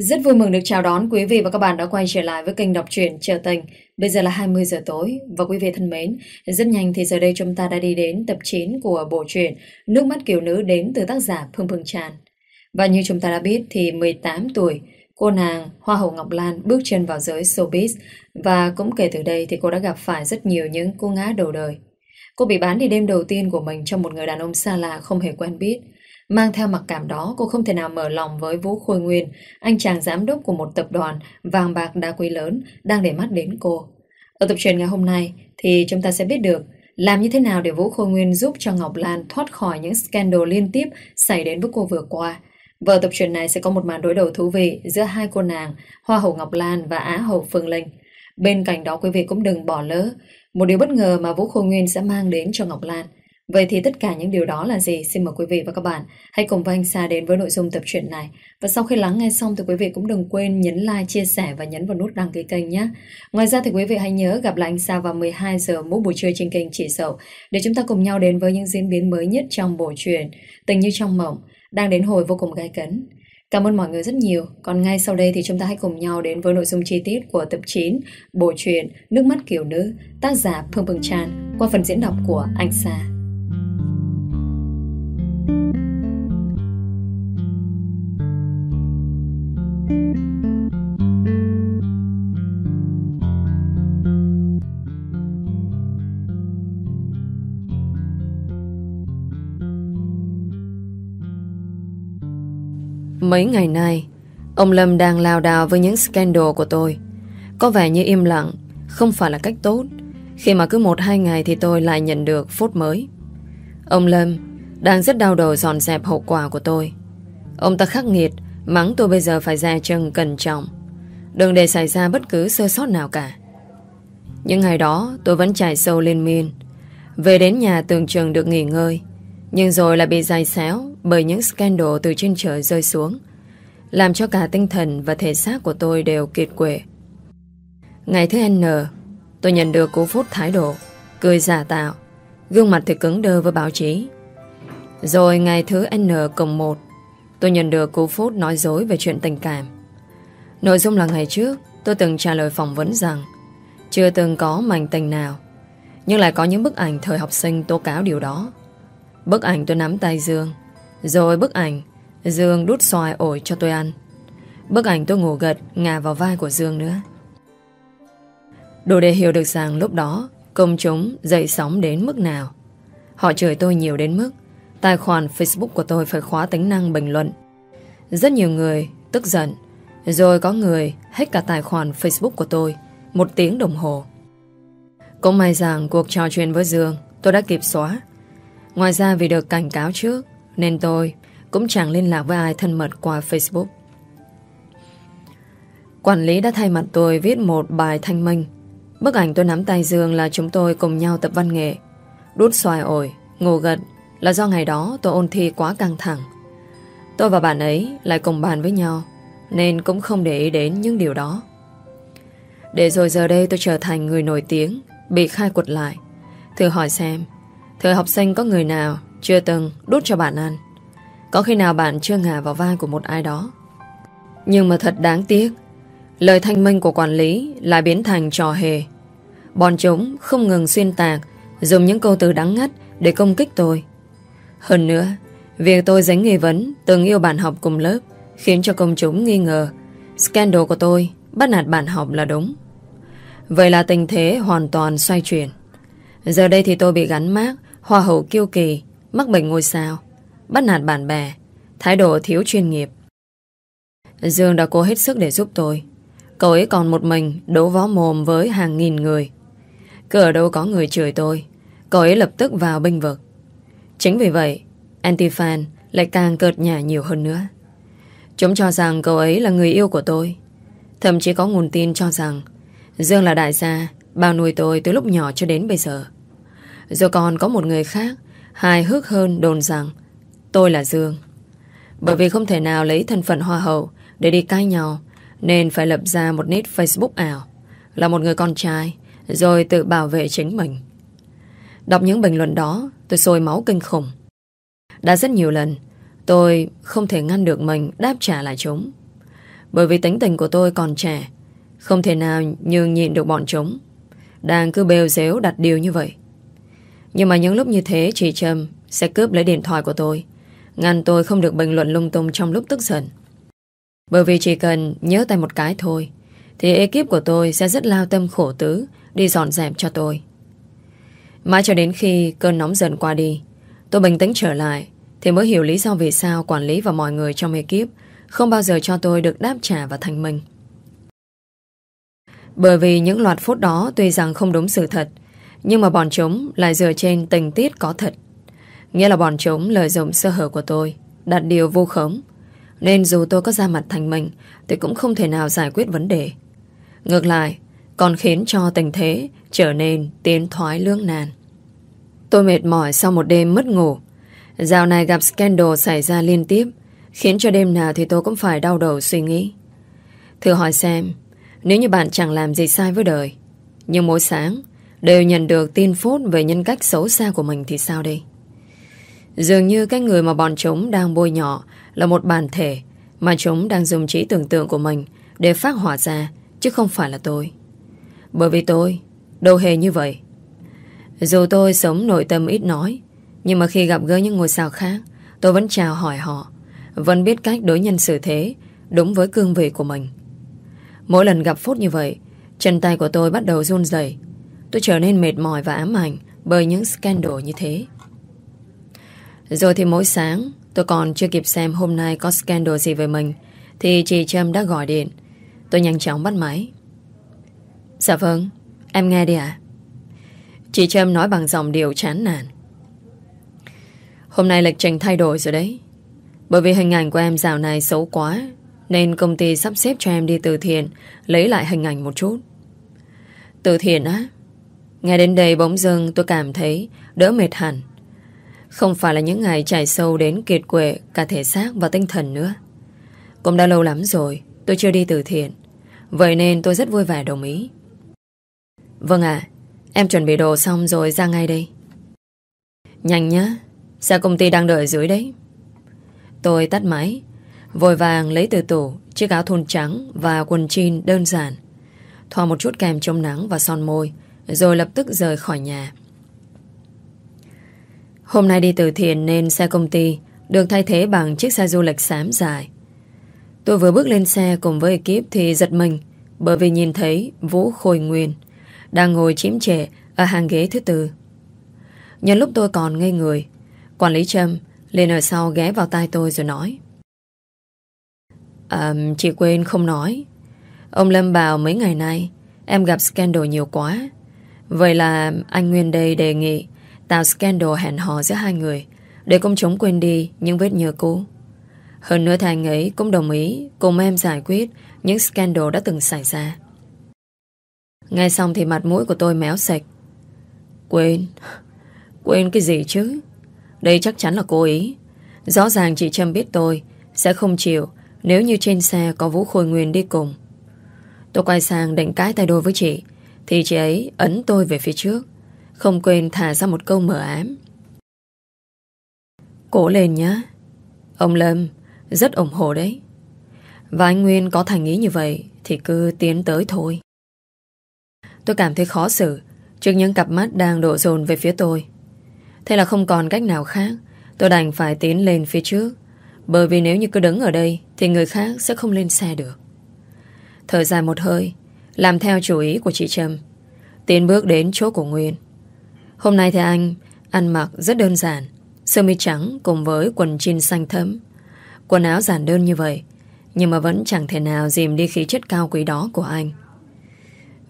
Rất vui mừng được chào đón quý vị và các bạn đã quay trở lại với kênh đọc truyện trở Tình. Bây giờ là 20 giờ tối và quý vị thân mến, rất nhanh thì giờ đây chúng ta đã đi đến tập 9 của bộ truyện Nước mắt kiều nữ đến từ tác giả Phương Phương Tràn. Và như chúng ta đã biết thì 18 tuổi, cô nàng Hoa hậu Ngọc Lan bước chân vào giới showbiz và cũng kể từ đây thì cô đã gặp phải rất nhiều những cô ngã đầu đời. Cô bị bán đi đêm đầu tiên của mình cho một người đàn ông xa lạ không hề quen biết. Mang theo mặc cảm đó, cô không thể nào mở lòng với Vũ Khôi Nguyên, anh chàng giám đốc của một tập đoàn vàng bạc đa quý lớn đang để mắt đến cô. Ở tập truyền ngày hôm nay thì chúng ta sẽ biết được làm như thế nào để Vũ Khôi Nguyên giúp cho Ngọc Lan thoát khỏi những scandal liên tiếp xảy đến với cô vừa qua. vở tập truyền này sẽ có một màn đối đầu thú vị giữa hai cô nàng Hoa hậu Ngọc Lan và Á hậu Phương Linh. Bên cạnh đó quý vị cũng đừng bỏ lỡ một điều bất ngờ mà Vũ Khôi Nguyên sẽ mang đến cho Ngọc Lan. Vậy thì tất cả những điều đó là gì? Xin mời quý vị và các bạn hãy cùng với anh Sa đến với nội dung tập truyện này. Và sau khi lắng nghe xong thì quý vị cũng đừng quên nhấn like, chia sẻ và nhấn vào nút đăng ký kênh nhé. Ngoài ra thì quý vị hãy nhớ gặp lại anh Sa vào 12 giờ mỗi buổi trưa trên kênh Chỉ Sậu để chúng ta cùng nhau đến với những diễn biến mới nhất trong bộ truyện Tình như trong mộng đang đến hồi vô cùng gai cấn. Cảm ơn mọi người rất nhiều. Còn ngay sau đây thì chúng ta hãy cùng nhau đến với nội dung chi tiết của tập 9 bộ truyện Nước mắt kiểu nữ tác giả Phương Phương Chan qua phần diễn đọc của anh Sa. Mấy ngày nay, ông Lâm đang lao đào với những scandal của tôi. Có vẻ như im lặng, không phải là cách tốt, khi mà cứ một hai ngày thì tôi lại nhận được phút mới. Ông Lâm đang rất đau đầu dọn dẹp hậu quả của tôi. Ông ta khắc nghiệt, mắng tôi bây giờ phải ra chân cẩn trọng. Đừng để xảy ra bất cứ sơ sót nào cả. Những ngày đó tôi vẫn chạy sâu lên miên. Về đến nhà tưởng chừng được nghỉ ngơi. Nhưng rồi lại bị dài xéo bởi những scandal từ trên trời rơi xuống. Làm cho cả tinh thần và thể xác của tôi đều kiệt quệ. Ngày thứ N, tôi nhận được cú phút thái độ, cười giả tạo, gương mặt thì cứng đơ với báo chí. Rồi ngày thứ N cộng 1, tôi nhận được cú phút nói dối về chuyện tình cảm. Nội dung là ngày trước, tôi từng trả lời phỏng vấn rằng chưa từng có mảnh tình nào, nhưng lại có những bức ảnh thời học sinh tố cáo điều đó. Bức ảnh tôi nắm tay Dương. Rồi bức ảnh, Dương đút xoài ổi cho tôi ăn. Bức ảnh tôi ngủ gật, ngả vào vai của Dương nữa. Đủ để hiểu được rằng lúc đó, Công chúng dậy sóng đến mức nào. Họ chửi tôi nhiều đến mức, Tài khoản Facebook của tôi phải khóa tính năng bình luận. Rất nhiều người tức giận, Rồi có người hack cả tài khoản Facebook của tôi, Một tiếng đồng hồ. Cũng may rằng cuộc trò chuyện với Dương, Tôi đã kịp xóa. Ngoài ra vì được cảnh cáo trước Nên tôi cũng chẳng liên lạc với ai thân mật qua Facebook. Quản lý đã thay mặt tôi viết một bài thanh minh. Bức ảnh tôi nắm tay Dương là chúng tôi cùng nhau tập văn nghệ. Đút xoài ổi, ngủ gật Là do ngày đó tôi ôn thi quá căng thẳng. Tôi và bạn ấy lại cùng bàn với nhau Nên cũng không để ý đến những điều đó. Để rồi giờ đây tôi trở thành người nổi tiếng Bị khai quật lại. Thử hỏi xem Thời học sinh có người nào chưa từng đút cho bạn ăn? Có khi nào bạn chưa ngả vào vai của một ai đó? Nhưng mà thật đáng tiếc, Lời thanh minh của quản lý lại biến thành trò hề. Bọn chúng không ngừng xuyên tạc, Dùng những câu từ đắng ngắt để công kích tôi. Hơn nữa, Việc tôi dính nghi vấn từng yêu bạn học cùng lớp Khiến cho công chúng nghi ngờ Scandal của tôi bắt nạt bạn học là đúng. Vậy là tình thế hoàn toàn xoay chuyển. Giờ đây thì tôi bị gắn mác Hoa hậu kiêu kỳ, mắc bệnh ngôi sao, bắt nạt bạn bè, thái độ thiếu chuyên nghiệp. Dương đã cố hết sức để giúp tôi. Cậu ấy còn một mình đấu võ mồm với hàng nghìn người. Cứ ở đâu có người chửi tôi, cậu ấy lập tức vào binh vực. Chính vì vậy, Antifan lại càng cợt nhả nhiều hơn nữa. Chúng cho rằng cậu ấy là người yêu của tôi. Thậm chí có nguồn tin cho rằng Dương là đại gia, bao nuôi tôi từ lúc nhỏ cho đến bây giờ. Rồi còn có một người khác, Hài hước hơn đồn rằng, Tôi là Dương. Bởi vì không thể nào lấy thân phận hoa hậu Để đi cãi nhau, Nên phải lập ra một nét Facebook ảo, Là một người con trai, Rồi tự bảo vệ chính mình. Đọc những bình luận đó, Tôi sôi máu kinh khủng. Đã rất nhiều lần, Tôi không thể ngăn được mình đáp trả lại chúng. Bởi vì tính tình của tôi còn trẻ, Không thể nào nhường nhịn được bọn chúng, Đang cứ bêu dếu đặt điều như vậy. Nhưng mà những lúc như thế, Chị Trâm sẽ cướp lấy điện thoại của tôi. Ngăn tôi không được bình luận lung tung Trong lúc tức giận. Bởi vì chỉ cần nhớ tay một cái thôi, Thì ekip của tôi sẽ rất lao tâm khổ tứ Đi dọn dẹp cho tôi. Mãi cho đến khi cơn nóng dần qua đi, Tôi bình tĩnh trở lại Thì mới hiểu lý do vì sao quản lý và mọi người trong ekip Không bao giờ cho tôi được đáp trả và thành minh. Bởi vì những loạt phút đó Tuy rằng không đúng sự thật nhưng mà bọn chúng lại dựa trên tình tiết có thật. Nghĩa là bọn chúng lợi dụng sơ hở của tôi, Đặt điều vô khống. Nên dù tôi có ra mặt thành mình, Thì cũng không thể nào giải quyết vấn đề. Ngược lại, Còn khiến cho tình thế trở nên tiến thoái lưỡng nan. Tôi mệt mỏi sau một đêm mất ngủ. Dạo này gặp scandal xảy ra liên tiếp, Khiến cho đêm nào thì tôi cũng phải đau đầu suy nghĩ. Thử hỏi xem, Nếu như bạn chẳng làm gì sai với đời, Nhưng mỗi sáng Đều nhận được tin phốt về nhân cách xấu xa của mình thì sao đây? Dường như cái người mà bọn chúng đang bôi nhỏ Là một bản thể Mà chúng đang dùng trí tưởng tượng của mình Để phát hỏa ra, Chứ không phải là tôi. Bởi vì tôi, Đâu hề như vậy. Dù tôi sống nội tâm ít nói, Nhưng mà khi gặp gỡ những ngôi sao khác, Tôi vẫn chào hỏi họ, Vẫn biết cách đối nhân xử thế Đúng với cương vị của mình. Mỗi lần gặp phút như vậy, Chân tay của tôi bắt đầu run rẩy Tôi trở nên mệt mỏi và ám ảnh Bởi những scandal như thế. Rồi thì mỗi sáng, Tôi còn chưa kịp xem hôm nay có scandal gì về mình, Thì chị Trâm đã gọi điện. Tôi nhanh chóng bắt máy. Dạ vâng Em nghe đi ạ. Chị Trâm nói bằng giọng điệu chán nản. Hôm nay lịch trình thay đổi rồi đấy. Bởi vì hình ảnh của em dạo này xấu quá, Nên công ty sắp xếp cho em đi từ thiện, Lấy lại hình ảnh một chút. Từ thiện á? Nghe đến đây bỗng dưng tôi cảm thấy Đỡ mệt hẳn. Không phải là những ngày trải sâu đến kiệt quệ Cả thể xác và tinh thần nữa. Cũng đã lâu lắm rồi, Tôi chưa đi từ thiện. Vậy nên tôi rất vui vẻ đồng ý. Vâng ạ, Em chuẩn bị đồ xong rồi ra ngay đây. Nhanh nhá Xe công ty đang đợi dưới đấy. Tôi tắt máy, Vội vàng lấy từ tủ Chiếc áo thun trắng và quần jean đơn giản, Thoa một chút kem chống nắng và son môi rồi lập tức rời khỏi nhà Hôm nay đi từ thiện nên xe công ty Được thay thế bằng chiếc xe du lịch xám dài Tôi vừa bước lên xe cùng với ekip thì giật mình bởi vì nhìn thấy Vũ Khôi Nguyên đang ngồi chiếm trệ ở hàng ghế thứ tư. Nhân lúc tôi còn ngây người, quản lý Trâm lên ở sau ghé vào tai tôi rồi nói. À, chị quên không nói. Ông Lâm bảo mấy ngày nay em gặp scandal nhiều quá. Vậy là anh Nguyên đây đề nghị tạo scandal hẹn hò giữa hai người để công chúng quên đi những vết nhơ cũ. Hơn nữa thành ấy cũng đồng ý cùng em giải quyết những scandal đã từng xảy ra. Nghe xong thì mặt mũi của tôi méo sạch. Quên. Quên cái gì chứ? Đây chắc chắn là cố ý. Rõ ràng chị Trâm biết tôi sẽ không chịu nếu như trên xe có Vũ Khôi Nguyên đi cùng. Tôi quay sang định cái tay đôi với chị thì chị ấy ấn tôi về phía trước không quên thả ra một câu mở ám. Cố lên nhá. Ông Lâm, rất ủng hộ đấy. Và anh Nguyên có thành ý như vậy thì cứ tiến tới thôi. Tôi cảm thấy khó xử trước những cặp mắt đang đổ dồn về phía tôi. Thế là không còn cách nào khác, tôi đành phải tiến lên phía trước bởi vì nếu như cứ đứng ở đây thì người khác sẽ không lên xe được. Thở dài một hơi làm theo chủ ý của chị Trâm. Tiến bước đến chỗ của Nguyên. Hôm nay thì anh ăn mặc rất đơn giản, sơ mi trắng cùng với quần jean xanh thấm Quần áo giản đơn như vậy, Nhưng mà vẫn chẳng thể nào dìm đi khí chất cao quý đó của anh.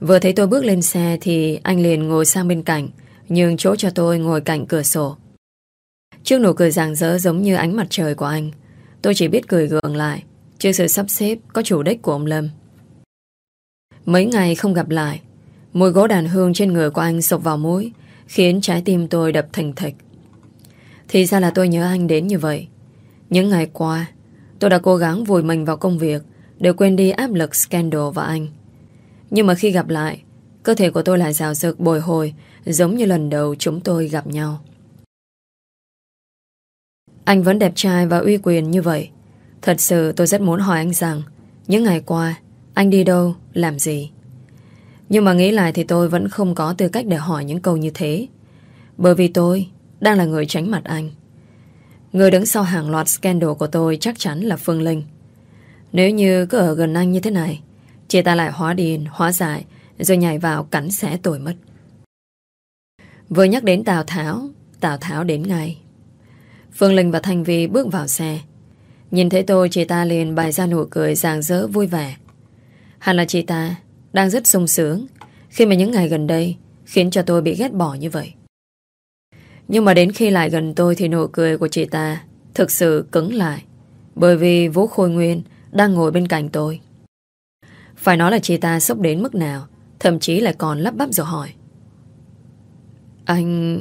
Vừa thấy tôi bước lên xe Thì anh liền ngồi sang bên cạnh Nhưng chỗ cho tôi ngồi cạnh cửa sổ. Trước nụ cười rạng rỡ giống như ánh mặt trời của anh, Tôi chỉ biết cười gượng lại, Trước sự sắp xếp có chủ đích của ông Lâm. Mấy ngày không gặp lại Mùi gỗ đàn hương trên người của anh sộc vào mũi Khiến trái tim tôi đập thành thịch Thì ra là tôi nhớ anh đến như vậy những ngày qua, tôi đã cố gắng vùi mình vào công việc để quên đi áp lực scandal và anh. Nhưng mà khi gặp lại, cơ thể của tôi lại rào rực bồi hồi giống như lần đầu chúng tôi gặp nhau. Anh vẫn đẹp trai và uy quyền như vậy. Thật sự tôi rất muốn hỏi anh rằng Những ngày qua anh đi đâu, làm gì? Nhưng mà nghĩ lại thì tôi vẫn không có tư cách để hỏi những câu như thế. Bởi vì tôi Đang là người tránh mặt anh. Người đứng sau hàng loạt scandal của tôi Chắc chắn là Phương Linh. Nếu như cứ ở gần anh như thế này Chị ta lại hóa điên, hóa giải Rồi nhảy vào cắn xé tôi mất. Vừa nhắc đến Tào Tháo Tào Tháo đến ngay. Phương Linh và Thanh Vi bước vào xe. Nhìn thấy tôi chị ta liền bày ra nụ cười ràng rỡ vui vẻ. Hẳn là chị ta Đang rất sung sướng Khi mà những ngày gần đây Khiến cho tôi bị ghét bỏ như vậy. Nhưng mà đến khi lại gần tôi Thì nụ cười của chị ta Thực sự cứng lại Bởi vì Vũ Khôi Nguyên Đang ngồi bên cạnh tôi. Phải nói là chị ta sốc đến mức nào, Thậm chí lại còn lắp bắp rồi hỏi. Anh...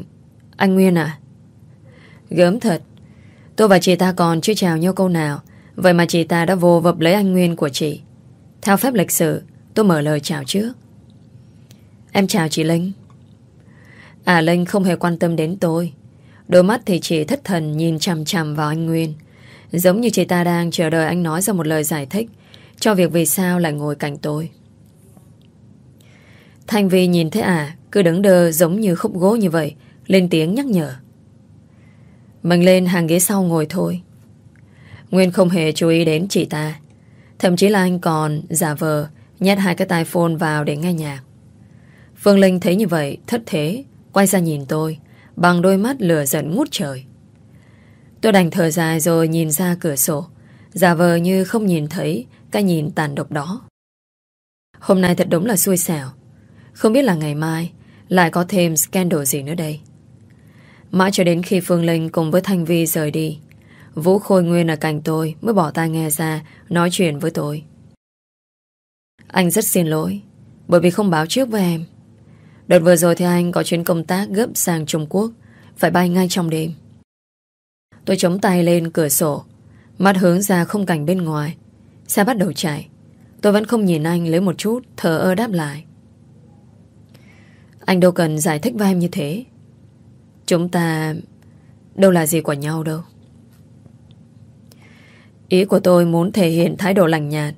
Anh Nguyên à? Gớm thật, Tôi và chị ta còn chưa chào nhau câu nào, Vậy mà chị ta đã vô vập lấy anh Nguyên của chị. Theo phép lịch sử, Tôi mở lời chào trước. Em chào chị Linh. À Linh không hề quan tâm đến tôi. Đôi mắt thì chỉ thất thần Nhìn chằm chằm vào anh Nguyên. Giống như chị ta đang chờ đợi anh nói ra một lời giải thích Cho việc vì sao lại ngồi cạnh tôi. Thanh Vi nhìn thấy à Cứ đứng đơ giống như khúc gỗ như vậy, Lên tiếng nhắc nhở. Mình lên hàng ghế sau ngồi thôi. Nguyên không hề chú ý đến chị ta. Thậm chí là anh còn giả vờ Nhét hai cái tai phone vào để nghe nhạc. Phương Linh thấy như vậy, Thất thế, Quay ra nhìn tôi, Bằng đôi mắt lửa giận ngút trời. Tôi đành thở dài rồi nhìn ra cửa sổ, Giả vờ như không nhìn thấy Cái nhìn tàn độc đó. Hôm nay thật đúng là xui xẻo. Không biết là ngày mai Lại có thêm scandal gì nữa đây. Mãi cho đến khi Phương Linh cùng với Thanh Vi rời đi Vũ Khôi Nguyên ở cạnh tôi Mới bỏ tai nghe ra, Nói chuyện với tôi. Anh rất xin lỗi, Bởi vì không báo trước với em. Đợt vừa rồi thì anh có chuyến công tác gấp sang Trung Quốc, Phải bay ngay trong đêm. Tôi chống tay lên cửa sổ, Mắt hướng ra không cảnh bên ngoài. Xe bắt đầu chạy, Tôi vẫn không nhìn anh lấy một chút Thờ ơ đáp lại. Anh đâu cần giải thích với em như thế. Chúng ta đâu là gì của nhau đâu. Ý của tôi muốn thể hiện thái độ lành nhạt.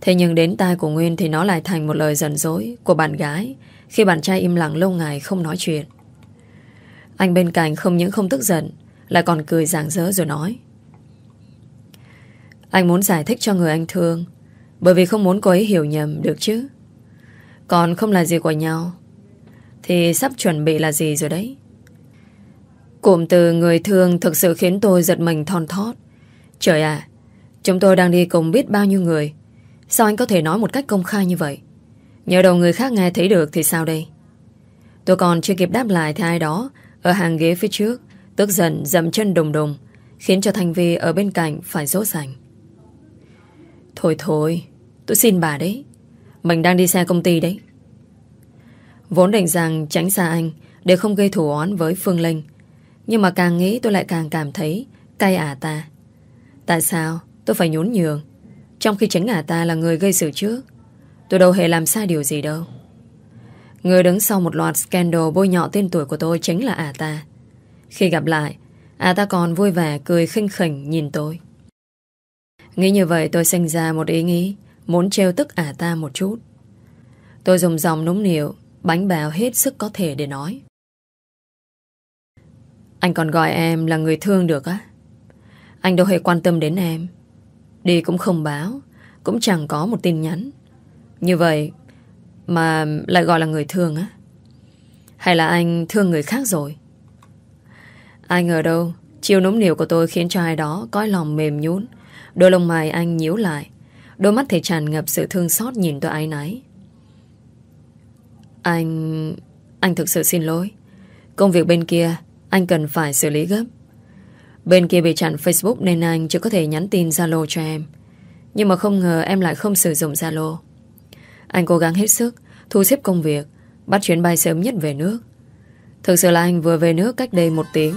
Thế nhưng đến tai của Nguyên thì nó lại thành một lời giận dỗi của bạn gái khi bạn trai im lặng lâu ngày không nói chuyện. Anh bên cạnh không những không tức giận lại còn cười rạng rỡ rồi nói. Anh muốn giải thích cho người anh thương bởi vì không muốn cô ấy hiểu nhầm được chứ. Còn không là gì của nhau thì sắp chuẩn bị là gì rồi đấy. Cụm từ người thương thực sự khiến tôi giật mình thon thót. Trời à, chúng tôi đang đi cùng biết bao nhiêu người. Sao anh có thể nói một cách công khai như vậy? Nhờ đầu người khác nghe thấy được thì sao đây? Tôi còn chưa kịp đáp lại thì ai đó ở hàng ghế phía trước tức giận dậm chân đùng đùng khiến cho Thanh Vi ở bên cạnh phải rốt rành Thôi thôi, tôi xin bà đấy. Mình đang đi xe công ty đấy. Vốn định rằng tránh xa anh để không gây thủ oán với Phương Linh nhưng mà càng nghĩ tôi lại càng cảm thấy cay ả ta. Tại sao tôi phải nhún nhường trong khi chính ả ta là người gây sự trước? Tôi đâu hề làm sai điều gì đâu. Người đứng sau một loạt scandal bôi nhọ tên tuổi của tôi chính là ả ta. Khi gặp lại, ả ta còn vui vẻ cười khinh khỉnh nhìn tôi. Nghĩ như vậy tôi sinh ra một ý nghĩ muốn trêu tức ả ta một chút. Tôi dùng dòng núng niệu bánh bèo hết sức có thể để nói. Anh còn gọi em là người thương được á Anh đâu hề quan tâm đến em Đi cũng không báo, Cũng chẳng có một tin nhắn. Như vậy Mà lại gọi là người thương á? Hay là anh thương người khác rồi? Ai ngờ đâu? Chiều núng niều của tôi khiến cho ai đó Có lòng mềm nhún Đôi lông mày anh nhíu lại, Đôi mắt thì tràn ngập sự thương xót nhìn tôi ái náy. Anh... Anh thực sự xin lỗi. Công việc bên kia, anh cần phải xử lý gấp. Bên kia bị chặn Facebook Nên anh chưa có thể nhắn tin Zalo cho em. Nhưng mà không ngờ em lại không sử dụng Zalo. Anh cố gắng hết sức, Thu xếp công việc, Bắt chuyến bay sớm nhất về nước. Thực sự là anh vừa về nước cách đây một tiếng.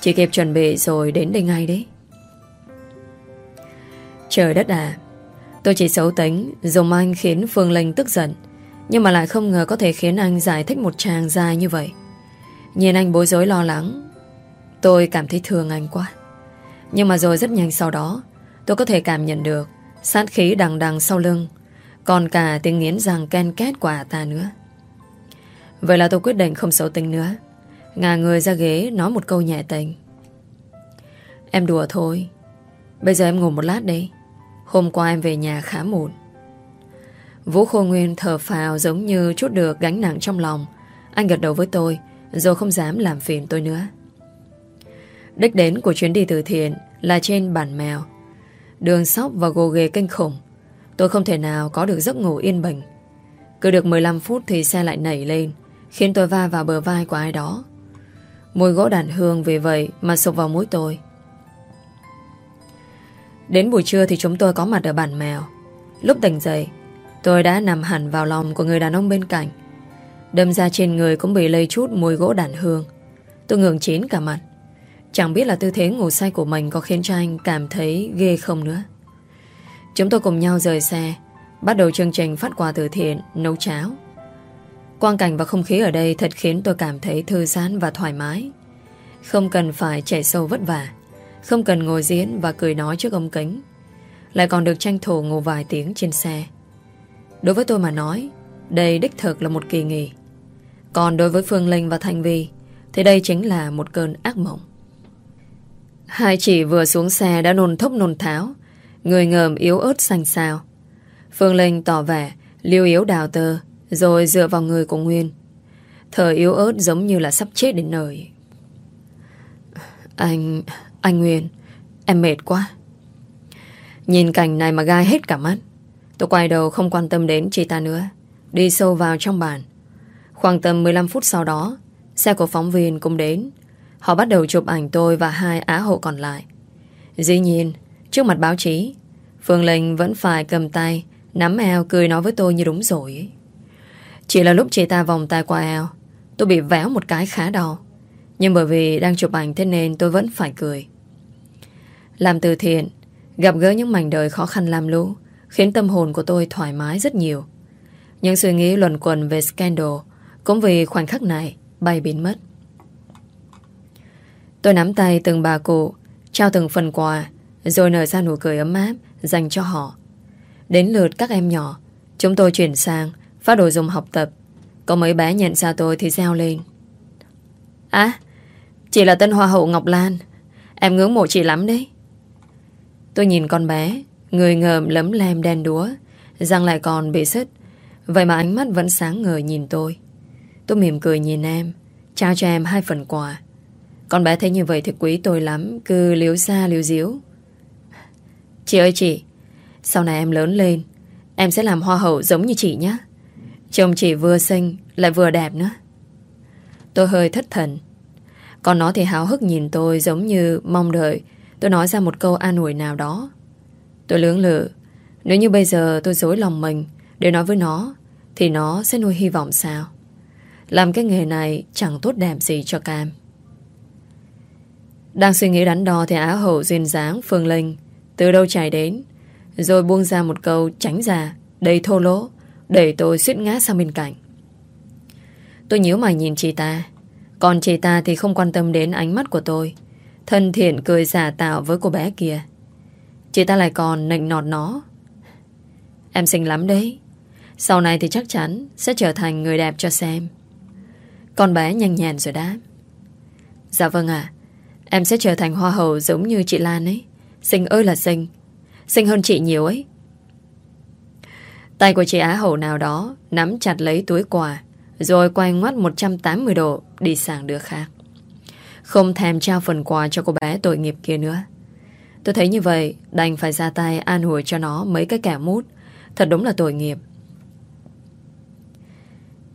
Chỉ kịp chuẩn bị rồi đến đây ngay đấy. Trời đất à Tôi chỉ xấu tính, Dùng anh khiến Phương Linh tức giận. Nhưng mà lại không ngờ có thể khiến anh giải thích một tràng dài như vậy. Nhìn anh bối rối lo lắng Tôi cảm thấy thương anh quá. Nhưng mà rồi rất nhanh sau đó, Tôi có thể cảm nhận được Sát khí đằng đằng sau lưng, Còn cả tiếng nghiến răng ken két của ta nữa. Vậy là tôi quyết định không xấu tính nữa Ngà người ra ghế nói một câu nhẹ tình. Em đùa thôi, Bây giờ em ngủ một lát đi, Hôm qua em về nhà khá muộn. Vũ Khôi Nguyên thở phào giống như chút được gánh nặng trong lòng. Anh gật đầu với tôi, Rồi không dám làm phiền tôi nữa. Đích đến của chuyến đi từ thiện Là trên bản mèo. Đường sóc và gồ ghề kinh khủng. Tôi không thể nào có được giấc ngủ yên bình. Cứ được 15 phút thì xe lại nảy lên, Khiến tôi va vào bờ vai của ai đó. Mùi gỗ đàn hương vì vậy Mà sụp vào mũi tôi. Đến buổi trưa thì chúng tôi có mặt ở bản mèo. Lúc tỉnh dậy, Tôi đã nằm hẳn vào lòng của người đàn ông bên cạnh. Đâm ra trên người cũng bị lây chút mùi gỗ đàn hương. Tôi ngường chín cả mặt. Chẳng biết là tư thế ngủ say của mình Có khiến cho anh cảm thấy ghê không nữa. Chúng tôi cùng nhau rời xe, Bắt đầu chương trình phát quà từ thiện, Nấu cháo. Quang cảnh và không khí ở đây thật khiến tôi cảm thấy thư giãn và thoải mái. Không cần phải chạy sâu vất vả, Không cần ngồi diễn và cười nói trước ống kính. Lại còn được tranh thủ ngủ vài tiếng trên xe. Đối với tôi mà nói, Đây đích thực là một kỳ nghỉ. Còn đối với Phương Linh và Thanh Vi, Thì đây chính là một cơn ác mộng. Hai chị vừa xuống xe đã nôn thốc nôn tháo, Người ngờm yếu ớt xanh xao. Phương Linh tỏ vẻ Liêu yếu đào tơ, Rồi dựa vào người của Nguyên. Thở yếu ớt giống như là sắp chết đến nơi. Anh... Anh Nguyên, Em mệt quá. Nhìn cảnh này mà gai hết cả mắt. Tôi quay đầu không quan tâm đến chị ta nữa, Đi sâu vào trong bàn. Khoảng tầm 15 phút sau đó, Xe của phóng viên cũng đến Họ bắt đầu chụp ảnh tôi và hai á hậu còn lại. Dĩ nhiên, Trước mặt báo chí, Phương Linh vẫn phải cầm tay, Nắm eo cười nói với tôi như đúng rồi Chỉ là lúc chị ta vòng tay qua eo, Tôi bị véo một cái khá đau. Nhưng bởi vì đang chụp ảnh Thế nên tôi vẫn phải cười. Làm từ thiện, Gặp gỡ những mảnh đời khó khăn làm lũ Khiến tâm hồn của tôi thoải mái rất nhiều. Những suy nghĩ luẩn quẩn về scandal Cũng vì khoảnh khắc này Bay biến mất. Tôi nắm tay từng bà cụ, Trao từng phần quà, Rồi nở ra nụ cười ấm áp Dành cho họ. Đến lượt các em nhỏ, Chúng tôi chuyển sang Phát đồ dùng học tập. Có mấy bé nhận ra tôi thì reo lên. À Chị là tân hoa hậu Ngọc Lan. Em ngưỡng mộ chị lắm đấy. Tôi nhìn con bé, Người ngờm lấm lem đen đúa, Răng lại còn bị sứt. Vậy mà ánh mắt vẫn sáng ngời nhìn tôi. Tôi mỉm cười nhìn em, Trao cho em hai phần quà. Con bé thấy như vậy thì quý tôi lắm, Cứ liếu xa, liếu díu. Chị ơi chị, Sau này em lớn lên, Em sẽ làm hoa hậu giống như chị nhé Chồng chị vừa xinh, Lại vừa đẹp nữa. Tôi hơi thất thần. Còn nó thì háo hức nhìn tôi giống như mong đợi. Tôi nói ra một câu an ủi nào đó. Tôi lưỡng lự. Nếu như bây giờ tôi dối lòng mình Để nói với nó, Thì nó sẽ nuôi hy vọng sao? Làm cái nghề này chẳng tốt đẹp gì cho Cam đang suy nghĩ đắn đo Thì Á hậu duyên dáng Phương Linh. Từ đâu chạy đến? Rồi buông ra một câu tránh ra. Đầy thô lỗ. Để tôi suýt ngã sang bên cạnh. Tôi nhíu mày nhìn chị ta. Còn chị ta thì không quan tâm đến ánh mắt của tôi. Thân thiện cười giả tạo với cô bé kia. Chị ta lại còn nịnh nọt nó. Em xinh lắm đấy. Sau này thì chắc chắn Sẽ trở thành người đẹp cho xem. Con bé nhanh nhẹn rồi đáp. Dạ vâng ạ. Em sẽ trở thành hoa hậu giống như chị Lan ấy. Xinh ơi là xinh. Xinh hơn chị nhiều ấy. Tay của chị Á hậu nào đó, Nắm chặt lấy túi quà, Rồi quay ngoắt 180 độ, Đi sang đứa khác. Không thèm trao phần quà cho cô bé tội nghiệp kia nữa. Tôi thấy như vậy, Đành phải ra tay an ủi cho nó Mấy cái kẻ mút. Thật đúng là tội nghiệp.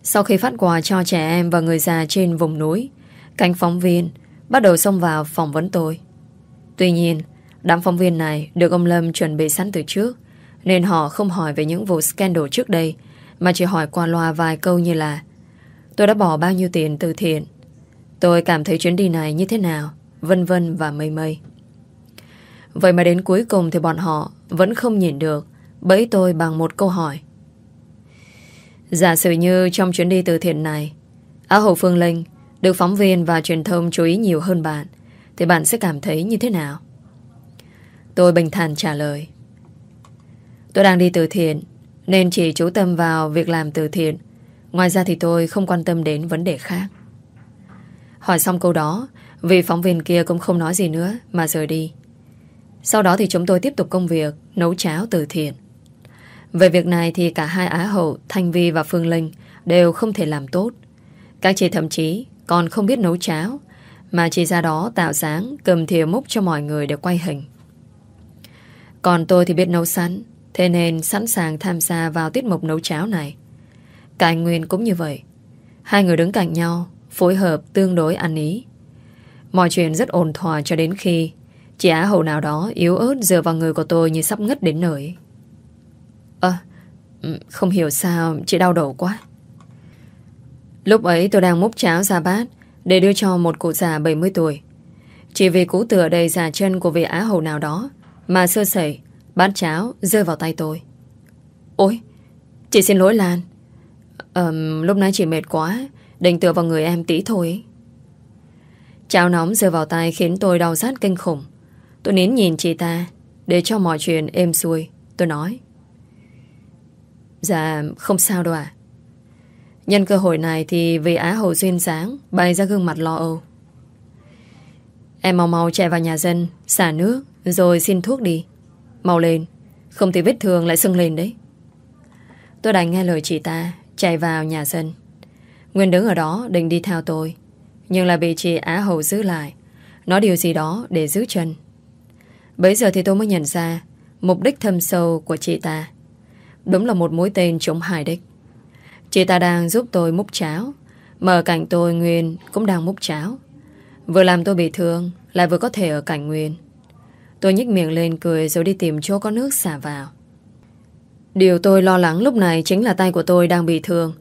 Sau khi phát quà cho trẻ em Và người già trên vùng núi, Cánh phóng viên bắt đầu xông vào phỏng vấn tôi. Tuy nhiên Đám phóng viên này được ông Lâm chuẩn bị sẵn từ trước Nên họ không hỏi về những vụ scandal trước đây Mà chỉ hỏi qua loa vài câu như là Tôi đã bỏ bao nhiêu tiền từ thiện? Tôi cảm thấy chuyến đi này như thế nào? Vân vân và mây mây. Vậy mà đến cuối cùng thì bọn họ vẫn không nhìn được bẫy tôi bằng một câu hỏi. Giả sử như trong chuyến đi từ thiện này, Á Hậu Phương Linh được phóng viên và truyền thông chú ý nhiều hơn bạn, thì bạn sẽ cảm thấy như thế nào? Tôi bình thản trả lời. Tôi đang đi từ thiện Nên chỉ chú tâm vào việc làm từ thiện. Ngoài ra thì tôi không quan tâm đến vấn đề khác. Hỏi xong câu đó Vị phóng viên kia cũng không nói gì nữa Mà rời đi. Sau đó thì chúng tôi tiếp tục công việc Nấu cháo từ thiện. Về việc này thì cả hai Á hậu Thanh Vi và Phương Linh Đều không thể làm tốt. Các chị thậm chí còn không biết nấu cháo, Mà chỉ ra đó tạo dáng, Cầm thìa múc cho mọi người để quay hình. Còn tôi thì biết nấu sẵn, Thế nên sẵn sàng tham gia vào tiết mục nấu cháo này. Cả anh Nguyên cũng như vậy. Hai người đứng cạnh nhau, Phối hợp tương đối ăn ý. Mọi chuyện rất ổn thỏa cho đến khi Chị Á hậu nào đó yếu ớt dựa vào người của tôi như sắp ngất đến nơi. Ơ ừ, Không hiểu sao chị đau đầu quá. Lúc ấy tôi đang múc cháo ra bát Để đưa cho một cụ già 70 tuổi. Chỉ vì cú tựa đầy giả chân của vị Á hậu nào đó Mà sơ sẩy Bát cháo rơi vào tay tôi. Ôi Chị xin lỗi Lan. Ờ, Lúc nãy chị mệt quá Định tựa vào người em tí thôi Cháo nóng rơi vào tay khiến tôi đau rát kinh khủng. Tôi nín nhìn chị ta Để cho mọi chuyện êm xuôi Tôi nói. Dạ không sao đâu ạ. Nhân cơ hội này thì vì Á hậu duyên dáng, Bày ra gương mặt lo âu. Em mau mau chạy vào nhà dân, Xả nước, Rồi xin thuốc đi. Mau lên, Không thì vết thương lại sưng lên đấy. Tôi đành nghe lời chị ta, Chạy vào nhà dân. Nguyên đứng ở đó, định đi theo tôi. Nhưng là bị chị Á Hậu giữ lại. Nói điều gì đó để giữ chân. Bây giờ thì tôi mới nhận ra, Mục đích thâm sâu của chị ta. Đúng là một mối tên chống hài đích. Chị ta đang giúp tôi múc cháo. Mà cạnh tôi Nguyên cũng đang múc cháo. Vừa làm tôi bị thương, Lại vừa có thể ở cạnh Nguyên. Tôi nhích miệng lên cười rồi đi tìm chỗ có nước xả vào. Điều tôi lo lắng lúc này chính là tay của tôi đang bị thương.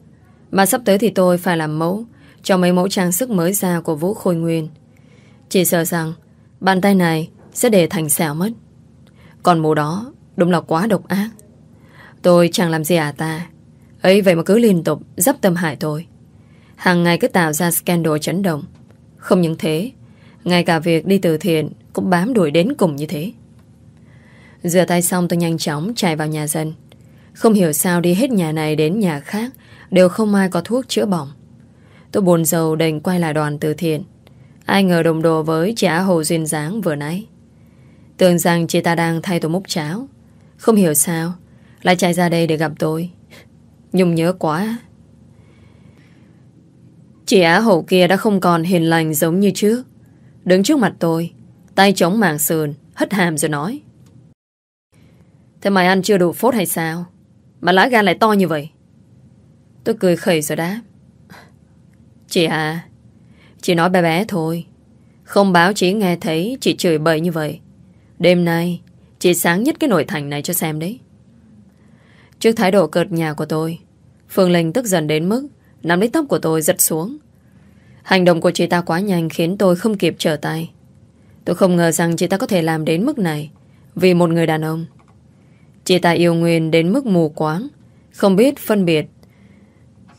Mà sắp tới thì tôi phải làm mẫu Cho mấy mẫu trang sức mới ra của Vũ Khôi Nguyên. Chỉ sợ rằng Bàn tay này sẽ để thành xẻo mất. Còn mù đó Đúng là quá độc ác. Tôi chẳng làm gì à ta ấy, vậy mà cứ liên tục dấp tâm hại tôi. Hàng ngày cứ tạo ra scandal chấn động. Không những thế, Ngay cả việc đi từ thiện Cũng bám đuổi đến cùng như thế. Rửa tay xong tôi nhanh chóng chạy vào nhà dân. Không hiểu sao đi hết nhà này đến nhà khác, Đều không ai có thuốc chữa bỏng. Tôi buồn giàu đành quay lại đoàn từ thiện. Ai ngờ đồng đồ với chị Á Hồ Duyên dáng vừa nãy. Tưởng rằng chị ta đang thay tôi múc cháo. Không hiểu sao, Lại chạy ra đây để gặp tôi. Nhung nhớ quá. Chị Á Hậu kia đã không còn hiền lành giống như trước. Đứng trước mặt tôi, Tay chống màng sườn, Hất hàm rồi nói. Thế mày ăn chưa đủ phốt hay sao? Mà lá gan lại to như vậy. Tôi cười khẩy rồi đáp. Chị à Chị nói bé bé thôi. Không báo chí nghe thấy chị chửi bậy như vậy. Đêm nay, Chị sáng nhất cái nội thành này cho xem đấy. Trước thái độ cợt nhà của tôi, Phương Linh tức giận đến mức Nắm lấy tóc của tôi giật xuống. Hành động của chị ta quá nhanh Khiến tôi không kịp trở tay. Tôi không ngờ rằng chị ta có thể làm đến mức này Vì một người đàn ông. Chị ta yêu Nguyên đến mức mù quáng, Không biết phân biệt.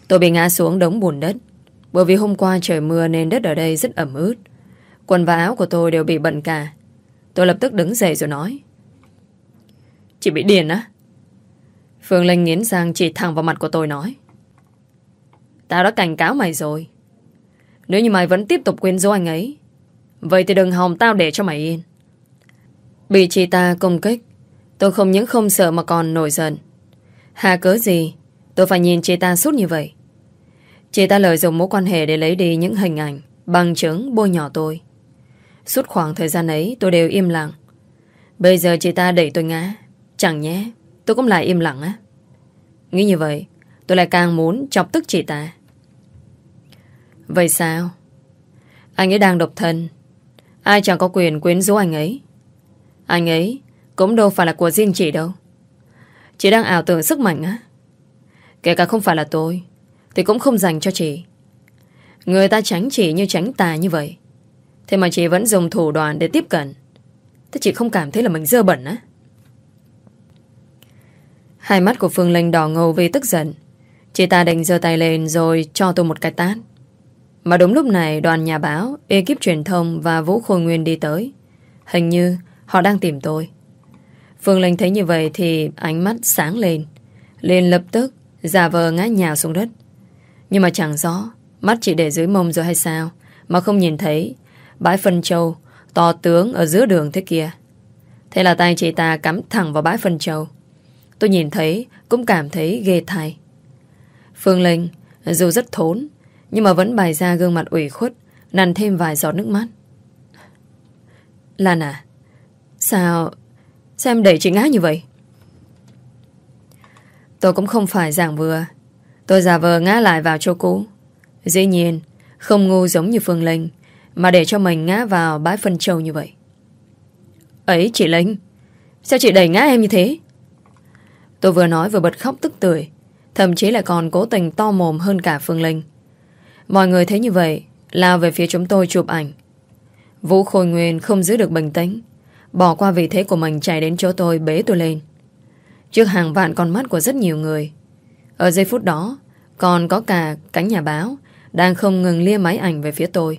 Tôi bị ngã xuống đống bùn đất, Bởi vì hôm qua trời mưa nên đất ở đây rất ẩm ướt. Quần và áo của tôi đều bị bận cả. Tôi lập tức đứng dậy rồi nói, Chị bị điền á? Phương Linh nghiến răng chỉ thẳng vào mặt của tôi nói. Tao đã cảnh cáo mày rồi. Nếu như mày vẫn tiếp tục quyến rũ anh ấy, Vậy thì đừng hòng tao để cho mày yên. Bị chị ta công kích, Tôi không những không sợ mà còn nổi giận. Hà cớ gì Tôi phải nhìn chị ta suốt như vậy? Chị ta lợi dụng mối quan hệ để lấy đi những hình ảnh, Bằng chứng bôi nhỏ tôi. Suốt khoảng thời gian ấy tôi đều im lặng. Bây giờ chị ta đẩy tôi ngã, Chẳng nhé Tôi cũng lại im lặng á. Nghĩ như vậy, Tôi lại càng muốn chọc tức chị ta. Vậy sao? Anh ấy đang độc thân. Ai chẳng có quyền quyến rũ anh ấy? Anh ấy Cũng đâu phải là của riêng chị đâu. Chị đang ảo tưởng sức mạnh á. Kể cả không phải là tôi, Thì cũng không dành cho chị. Người ta tránh chị như tránh tà như vậy, Thế mà chị vẫn dùng thủ đoạn để tiếp cận. Thế chị không cảm thấy là mình dơ bẩn á. Hai mắt của Phương Linh đỏ ngầu vì tức giận Chị ta định giơ tay lên rồi cho tôi một cái tát Mà đúng lúc này, đoàn nhà báo, Ekip truyền thông và Vũ Khôi Nguyên đi tới Hình như họ đang tìm tôi Phương Linh thấy như vậy thì ánh mắt sáng lên. liền lập tức giả vờ ngã nhào xuống đất. Nhưng mà chẳng rõ mắt chị để dưới mông rồi hay sao, mà không nhìn thấy bãi phân châu, to tướng ở giữa đường thế kia. Thế là tay chị ta cắm thẳng vào bãi phân châu. Tôi nhìn thấy, cũng cảm thấy ghê thai. Phương Linh, dù rất thốn, nhưng mà vẫn bày ra gương mặt ủy khuất nằn thêm vài giọt nước mắt. Lan à Sao Sao em đẩy chị ngã như vậy? Tôi cũng không phải giảng vừa. Tôi giả vờ ngã lại vào chỗ cũ. Dĩ nhiên, Không ngu giống như Phương Linh, Mà để cho mình ngã vào bãi phân châu như vậy. Ấy, chị Linh, Sao chị đẩy ngã em như thế? Tôi vừa nói vừa bật khóc tức tưởi, Thậm chí lại còn cố tình to mồm hơn cả Phương Linh. Mọi người thấy như vậy, Lao về phía chúng tôi chụp ảnh. Vũ Khôi Nguyên không giữ được bình tĩnh, Bỏ qua vị thế của mình chạy đến chỗ tôi bế tôi lên. Trước hàng vạn con mắt của rất nhiều người, Ở giây phút đó, Còn có cả cánh nhà báo Đang không ngừng lia máy ảnh về phía tôi.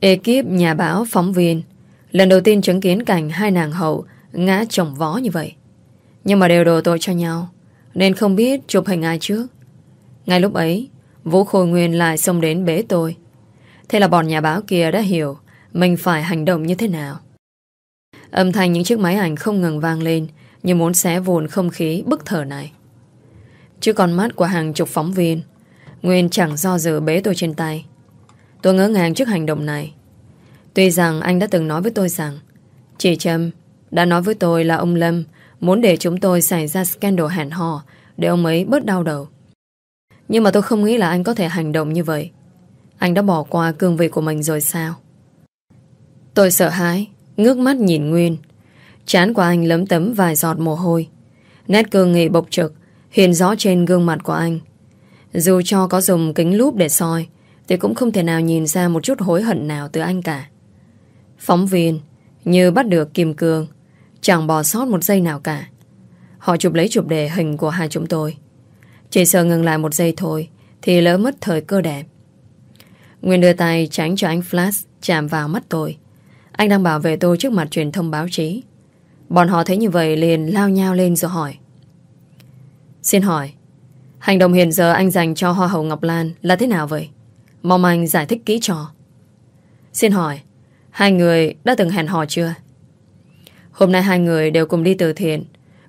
Ekip nhà báo phóng viên Lần đầu tiên chứng kiến cảnh hai nàng hậu Ngã chồng vó như vậy. Nhưng mà đều đổ tội cho nhau, Nên không biết chụp hình ai trước. Ngay lúc ấy, Vũ Khôi Nguyên lại xông đến bế tôi. Thế là bọn nhà báo kia đã hiểu Mình phải hành động như thế nào. Âm thanh những chiếc máy ảnh không ngừng vang lên, Như muốn xé vùn không khí bức thở này. Chứ còn mắt của hàng chục phóng viên, Nguyên chẳng do dự bế tôi trên tay. Tôi ngỡ ngàng trước hành động này. Tuy rằng anh đã từng nói với tôi rằng, Chị Trâm, đã nói với tôi là ông Lâm Muốn để chúng tôi xảy ra scandal hẹn hò, Để ông ấy bớt đau đầu. Nhưng mà tôi không nghĩ là anh có thể hành động như vậy. Anh đã bỏ qua cương vị của mình rồi sao? Tôi sợ hãi, Ngước mắt nhìn Nguyên. Chán của anh lấm tấm vài giọt mồ hôi. Nét cương nghị bộc trực, Hiện rõ trên gương mặt của anh. Dù cho có dùng kính lúp để soi, Thì cũng không thể nào nhìn ra Một chút hối hận nào từ anh cả. Phóng viên, Như bắt được kim cương Chẳng bỏ sót một giây nào cả. Họ chụp lấy chụp đề hình của hai chúng tôi. Chỉ sợ ngừng lại một giây thôi, Thì lỡ mất thời cơ đẹp. Nguyên đưa tay tránh cho anh flash Chạm vào mắt tôi. Anh đang bảo vệ tôi trước mặt truyền thông báo chí. Bọn họ thấy như vậy liền lao nhau lên rồi hỏi. Xin hỏi, Hành động hiện giờ anh dành cho Hoa hậu Ngọc Lan là thế nào vậy? Mong anh giải thích kỹ cho. Xin hỏi, Hai người đã từng hẹn hò chưa? Hôm nay hai người đều cùng đi từ thiện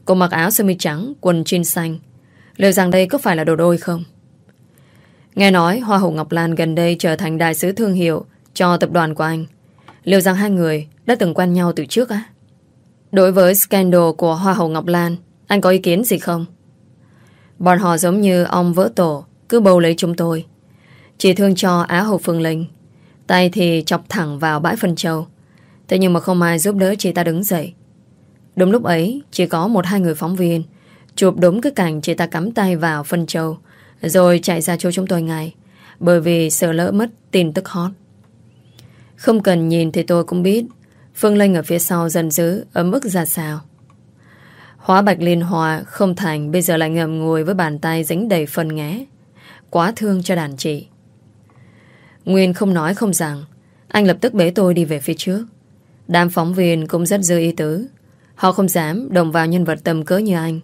Cùng mặc áo sơ mi trắng Quần jean xanh Liệu rằng đây có phải là đồ đôi không? Nghe nói Hoa hậu Ngọc Lan gần đây trở thành đại sứ thương hiệu cho tập đoàn của anh Liệu rằng hai người đã từng quen nhau từ trước á? Đối với scandal của Hoa hậu Ngọc Lan, anh có ý kiến gì không? Bọn họ giống như ông vỡ tổ, cứ bầu lấy chúng tôi. Chỉ thương cho Á hậu Phương Linh. Tay thì chọc thẳng vào bãi phân châu. Thế nhưng mà không ai giúp đỡ chị ta đứng dậy. Đúng lúc ấy, chỉ có một hai người phóng viên. Chụp đúng cái cảnh chị ta cắm tay vào phân châu rồi chạy ra chỗ chúng tôi ngay bởi vì sợ lỡ mất tin tức hot. Không cần nhìn thì tôi cũng biết Phương Linh ở phía sau dần dữ Ở mức ra sao. Hóa bạch liên hòa không thành Bây giờ lại ngậm ngùi với bàn tay dính đầy phân ngé Quá thương cho đàn chị. Nguyên không nói không rằng Anh lập tức bế tôi đi về phía trước. Đám phóng viên cũng rất dư ý tứ. Họ không dám đồng vào nhân vật tầm cỡ như anh.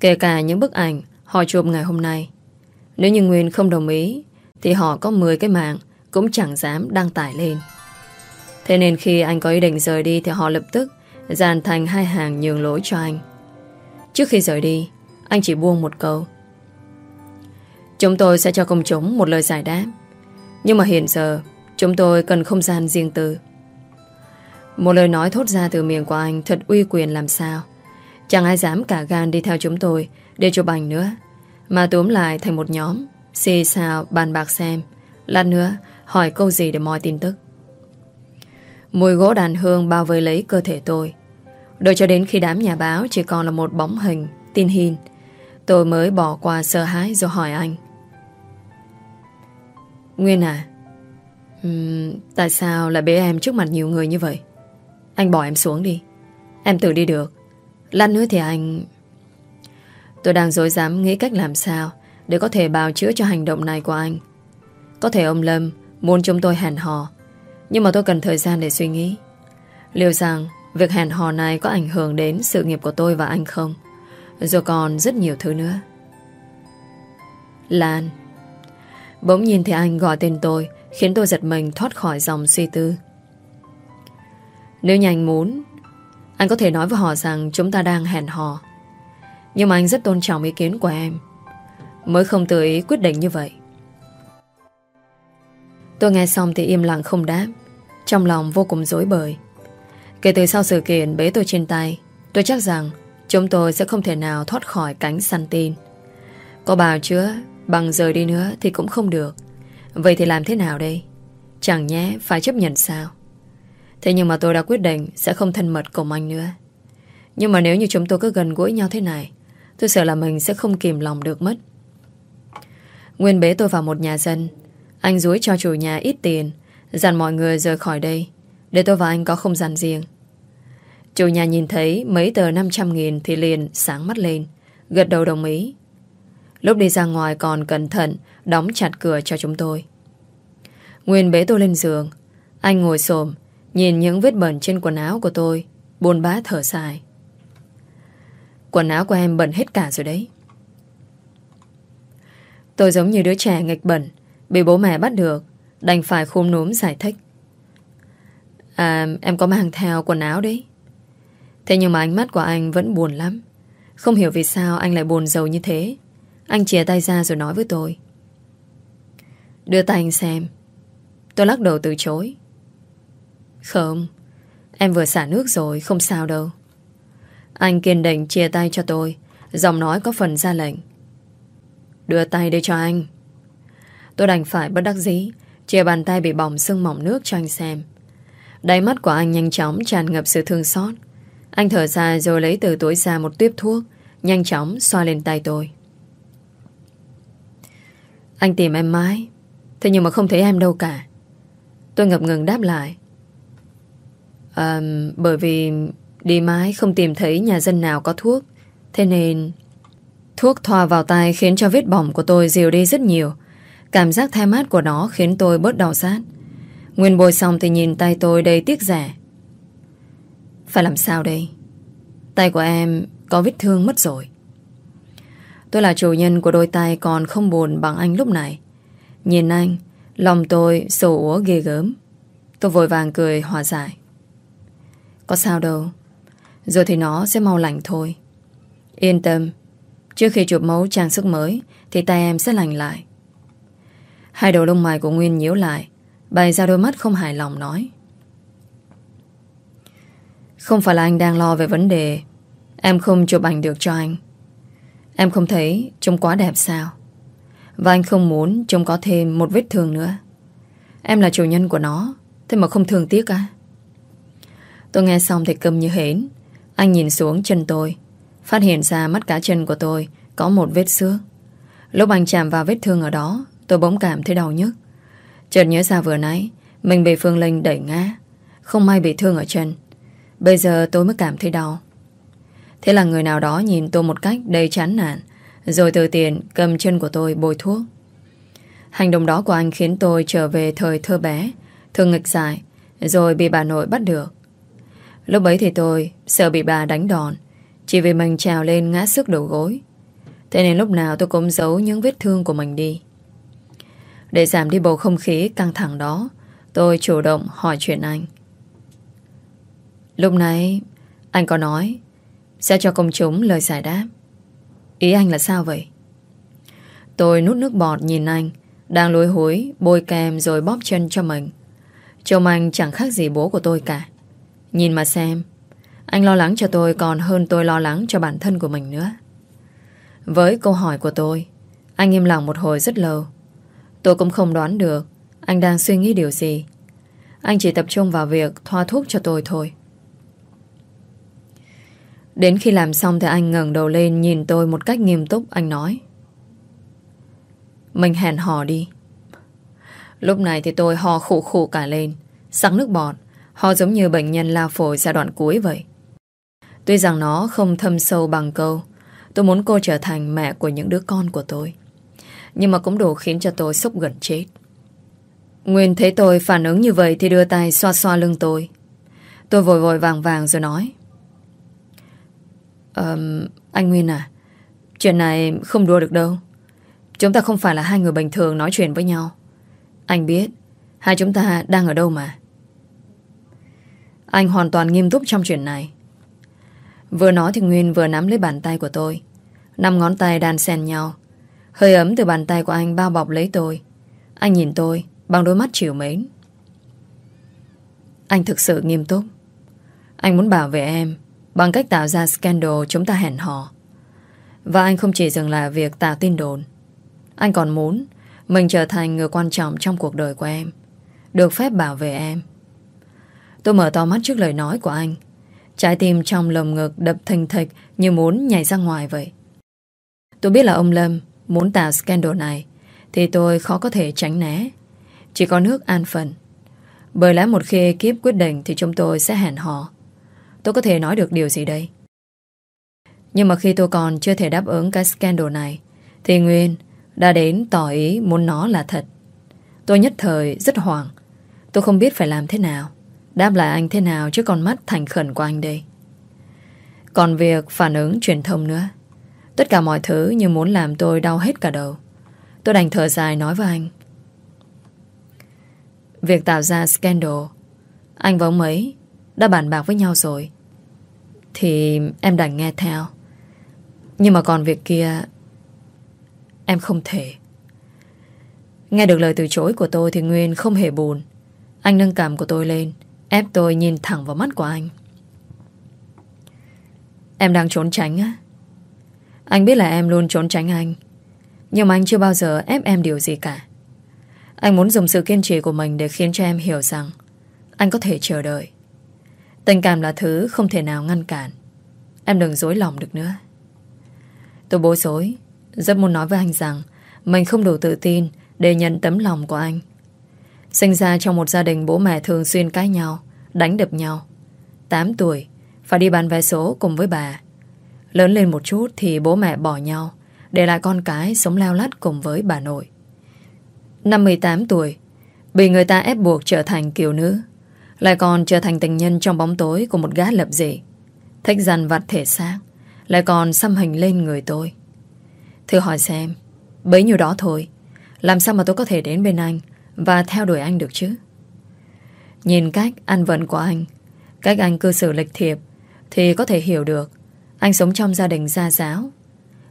Kể cả những bức ảnh Họ chụp ngày hôm nay. Nếu như Nguyên không đồng ý, Thì họ có 10 cái mạng Cũng chẳng dám đăng tải lên. Thế nên khi anh có ý định rời đi Thì họ lập tức dàn thành hai hàng nhường lối cho anh. Trước khi rời đi, Anh chỉ buông một câu. Chúng tôi sẽ cho công chúng một lời giải đáp. Nhưng mà hiện giờ, Chúng tôi cần không gian riêng tư. Một lời nói thốt ra từ miệng của anh Thật uy quyền làm sao. Chẳng ai dám cả gan đi theo chúng tôi Để chụp ảnh nữa. Mà túm lại thành một nhóm Xì xào bàn bạc xem. Lát nữa hỏi câu gì để moi tin tức. Mùi gỗ đàn hương bao vây lấy cơ thể tôi. Đợi cho đến khi đám nhà báo Chỉ còn là một bóng hình Tin hin Tôi mới bỏ qua sợ hãi rồi hỏi anh. Nguyên à um, Tại sao lại bế em trước mặt nhiều người như vậy? Anh bỏ em xuống đi. Em tự đi được. Lát nữa thì anh Tôi đang dối dám nghĩ cách làm sao Để có thể bào chữa cho hành động này của anh. Có thể ông Lâm Muốn chúng tôi hẹn hò, nhưng mà tôi cần thời gian để suy nghĩ. Liệu rằng Việc hẹn hò này có ảnh hưởng đến sự nghiệp của tôi và anh không? Rồi còn rất nhiều thứ nữa. Lan. Bỗng nhìn thấy anh gọi tên tôi, Khiến tôi giật mình thoát khỏi dòng suy tư. Nếu như anh muốn, Anh có thể nói với họ rằng Chúng ta đang hẹn hò. Nhưng mà anh rất tôn trọng ý kiến của em. Mới không tự ý quyết định như vậy. Tôi nghe xong thì im lặng không đáp. Trong lòng vô cùng dối bời. Kể từ sau sự kiện bế tôi trên tay, Tôi chắc rằng Chúng tôi sẽ không thể nào thoát khỏi cánh săn tin. Có bảo chứa Bằng rời đi nữa thì cũng không được. Vậy thì làm thế nào đây? Chẳng nhé phải chấp nhận sao? Thế nhưng mà tôi đã quyết định Sẽ không thân mật cùng anh nữa. Nhưng mà nếu như chúng tôi cứ gần gũi nhau thế này, Tôi sợ là mình sẽ không kìm lòng được mất. Nguyên bế tôi vào một nhà dân. Anh dúi cho chủ nhà ít tiền, Dặn mọi người rời khỏi đây, Để tôi và anh có không gian riêng. Chủ nhà nhìn thấy mấy tờ 500 nghìn Thì liền sáng mắt lên, Gật đầu đồng ý. Lúc đi ra ngoài còn cẩn thận Đóng chặt cửa cho chúng tôi. Nguyên bế tôi lên giường. Anh ngồi xổm Nhìn những vết bẩn trên quần áo của tôi, Buồn bá thở dài. Quần áo của em bẩn hết cả rồi đấy. Tôi giống như đứa trẻ nghịch bẩn, Bị bố mẹ bắt được, Đành phải khôn núm giải thích. À em có mang theo quần áo đấy. Thế nhưng mà ánh mắt của anh vẫn buồn lắm. Không hiểu vì sao anh lại buồn giàu như thế. Anh chia tay ra rồi nói với tôi. Đưa tay anh xem. Tôi lắc đầu từ chối. Không, Em vừa xả nước rồi, Không sao đâu. Anh kiên định chia tay cho tôi, Giọng nói có phần ra lệnh. Đưa tay đây cho anh. Tôi đành phải bất đắc dĩ, Chia bàn tay bị bỏng sưng mỏng nước cho anh xem. Đáy mắt của anh nhanh chóng tràn ngập sự thương xót. Anh thở dài rồi lấy từ túi ra một tuyếp thuốc, Nhanh chóng xoa lên tay tôi. Anh tìm em mãi, Thế nhưng mà không thấy em đâu cả. Tôi ngập ngừng đáp lại à, Bởi vì Đi mãi không tìm thấy nhà dân nào có thuốc. Thế nên Thuốc thoa vào tay khiến cho vết bỏng của tôi dịu đi rất nhiều. Cảm giác thay mát của nó khiến tôi bớt đau rát. Nguyên bôi xong thì nhìn tay tôi đầy tiếc rẻ. Phải làm sao đây? Tay của em có vết thương mất rồi. Tôi là chủ nhân của đôi tay còn không buồn bằng anh lúc này. Nhìn anh Lòng tôi sổ úa ghê gớm. Tôi vội vàng cười hòa giải. Có sao đâu. Rồi thì nó sẽ mau lành thôi. Yên tâm. Trước khi chụp mẫu trang sức mới, Thì tay em sẽ lành lại. Hai đầu lông mày của Nguyên nhíu lại, Bày ra đôi mắt không hài lòng nói. Không phải là anh đang lo về vấn đề. Em không chụp ảnh được cho anh. Em không thấy trông quá đẹp sao? Và anh không muốn trông có thêm một vết thương nữa. Em là chủ nhân của nó, Thế mà không thương tiếc à? Tôi nghe xong thì câm như hến. Anh nhìn xuống chân tôi, Phát hiện ra mắt cá chân của tôi Có một vết xước. Lúc anh chạm vào vết thương ở đó, Tôi bỗng cảm thấy đau nhức. Chợt nhớ ra vừa nãy, Mình bị Phương Linh đẩy ngã, Không may bị thương ở chân. Bây giờ tôi mới cảm thấy đau. Thế là người nào đó nhìn tôi một cách đầy chán nản, Rồi từ tiền cầm chân của tôi bôi thuốc. Hành động đó của anh khiến tôi trở về thời thơ bé Thường nghịch dài Rồi bị bà nội bắt được. Lúc ấy thì tôi sợ bị bà đánh đòn. Chỉ vì mình trào lên ngã sức đầu gối. Thế nên lúc nào tôi cũng giấu những vết thương của mình đi. Để giảm đi bầu không khí căng thẳng đó, Tôi chủ động hỏi chuyện anh. Lúc nãy, Anh có nói, Sẽ cho công chúng lời giải đáp. Ý anh là sao vậy? Tôi nút nước bọt nhìn anh, Đang lối hối Bôi kem rồi bóp chân cho mình. Trông anh chẳng khác gì bố của tôi cả. Nhìn mà xem. Anh lo lắng cho tôi còn hơn tôi lo lắng cho bản thân của mình nữa. Với câu hỏi của tôi, Anh im lặng một hồi rất lâu. Tôi cũng không đoán được Anh đang suy nghĩ điều gì. Anh chỉ tập trung vào việc thoa thuốc cho tôi thôi. Đến khi làm xong thì anh ngẩng đầu lên nhìn tôi một cách nghiêm túc, anh nói. Mình hẹn hò đi. Lúc này thì tôi hò khủ khủ cả lên Sẵn nước bọt. Ho giống như bệnh nhân lao phổi giai đoạn cuối vậy. Tuy rằng nó không thâm sâu bằng câu Tôi muốn cô trở thành mẹ của những đứa con của tôi. Nhưng mà cũng đủ khiến cho tôi sốc gần chết. Nguyên thấy tôi phản ứng như vậy Thì đưa tay xoa xoa lưng tôi. Tôi vội vội vàng vàng rồi nói um, Anh Nguyên à Chuyện này không đùa được đâu. Chúng ta không phải là hai người bình thường nói chuyện với nhau. Anh biết Hai chúng ta đang ở đâu mà. Anh hoàn toàn nghiêm túc trong chuyện này. Vừa nói thì Nguyên vừa nắm lấy bàn tay của tôi. Năm ngón tay đan xen nhau. Hơi ấm từ bàn tay của anh bao bọc lấy tôi. Anh nhìn tôi Bằng đôi mắt chiều mến. Anh thực sự nghiêm túc. Anh muốn bảo vệ em Bằng cách tạo ra scandal chúng ta hẹn hò. Và anh không chỉ dừng lại việc tạo tin đồn. Anh còn muốn Mình trở thành người quan trọng trong cuộc đời của em, Được phép bảo vệ em. Tôi mở to mắt trước lời nói của anh. Trái tim trong lồng ngực đập thình thịch Như muốn nhảy ra ngoài vậy. Tôi biết là ông Lâm Muốn tạo scandal này, Thì tôi khó có thể tránh né. Chỉ có nước an phận. Bởi lẽ một khi kiếp quyết định Thì chúng tôi sẽ hẹn hò. Tôi có thể nói được điều gì đây? Nhưng mà khi tôi còn chưa thể đáp ứng cái scandal này, Thì Nguyên đã đến tỏ ý muốn nó là thật. Tôi nhất thời rất hoảng. Tôi không biết phải làm thế nào. Đáp lại anh thế nào trước con mắt thành khẩn của anh đây? Còn việc phản ứng truyền thông nữa. Tất cả mọi thứ như muốn làm tôi đau hết cả đầu. Tôi đành thở dài nói với anh. Việc tạo ra scandal. Anh và ông ấy Đã bàn bạc với nhau rồi. Thì em đành nghe theo. Nhưng mà còn việc kia, Em không thể. Nghe được lời từ chối của tôi Thì Nguyên không hề buồn. Anh nâng cảm của tôi lên. Ép tôi nhìn thẳng vào mắt của anh. Em đang trốn tránh á. Anh biết là em luôn trốn tránh anh, Nhưng mà anh chưa bao giờ ép em điều gì cả. Anh muốn dùng sự kiên trì của mình Để khiến cho em hiểu rằng Anh có thể chờ đợi. Tình cảm là thứ không thể nào ngăn cản. Em đừng dối lòng được nữa. Tôi bối rối, Rất muốn nói với anh rằng Mình không đủ tự tin Để nhận tấm lòng của anh. Sinh ra trong một gia đình bố mẹ thường xuyên cãi nhau, đánh đập nhau. 8 tuổi, phải đi bán vé số cùng với bà. Lớn lên một chút thì bố mẹ bỏ nhau, để lại con cái sống leo lắt cùng với bà nội. Năm 18 tuổi, bị người ta ép buộc trở thành kiều nữ, lại còn trở thành tình nhân trong bóng tối của một gã lập dị. Thích dằn vặt thể xác, lại còn xăm hình lên người tôi. Thử hỏi xem, bấy nhiêu đó thôi, làm sao mà tôi có thể đến bên anh và theo đuổi anh được chứ? Nhìn cách ăn vận của anh, Cách anh cư xử lịch thiệp, Thì có thể hiểu được Anh sống trong gia đình gia giáo.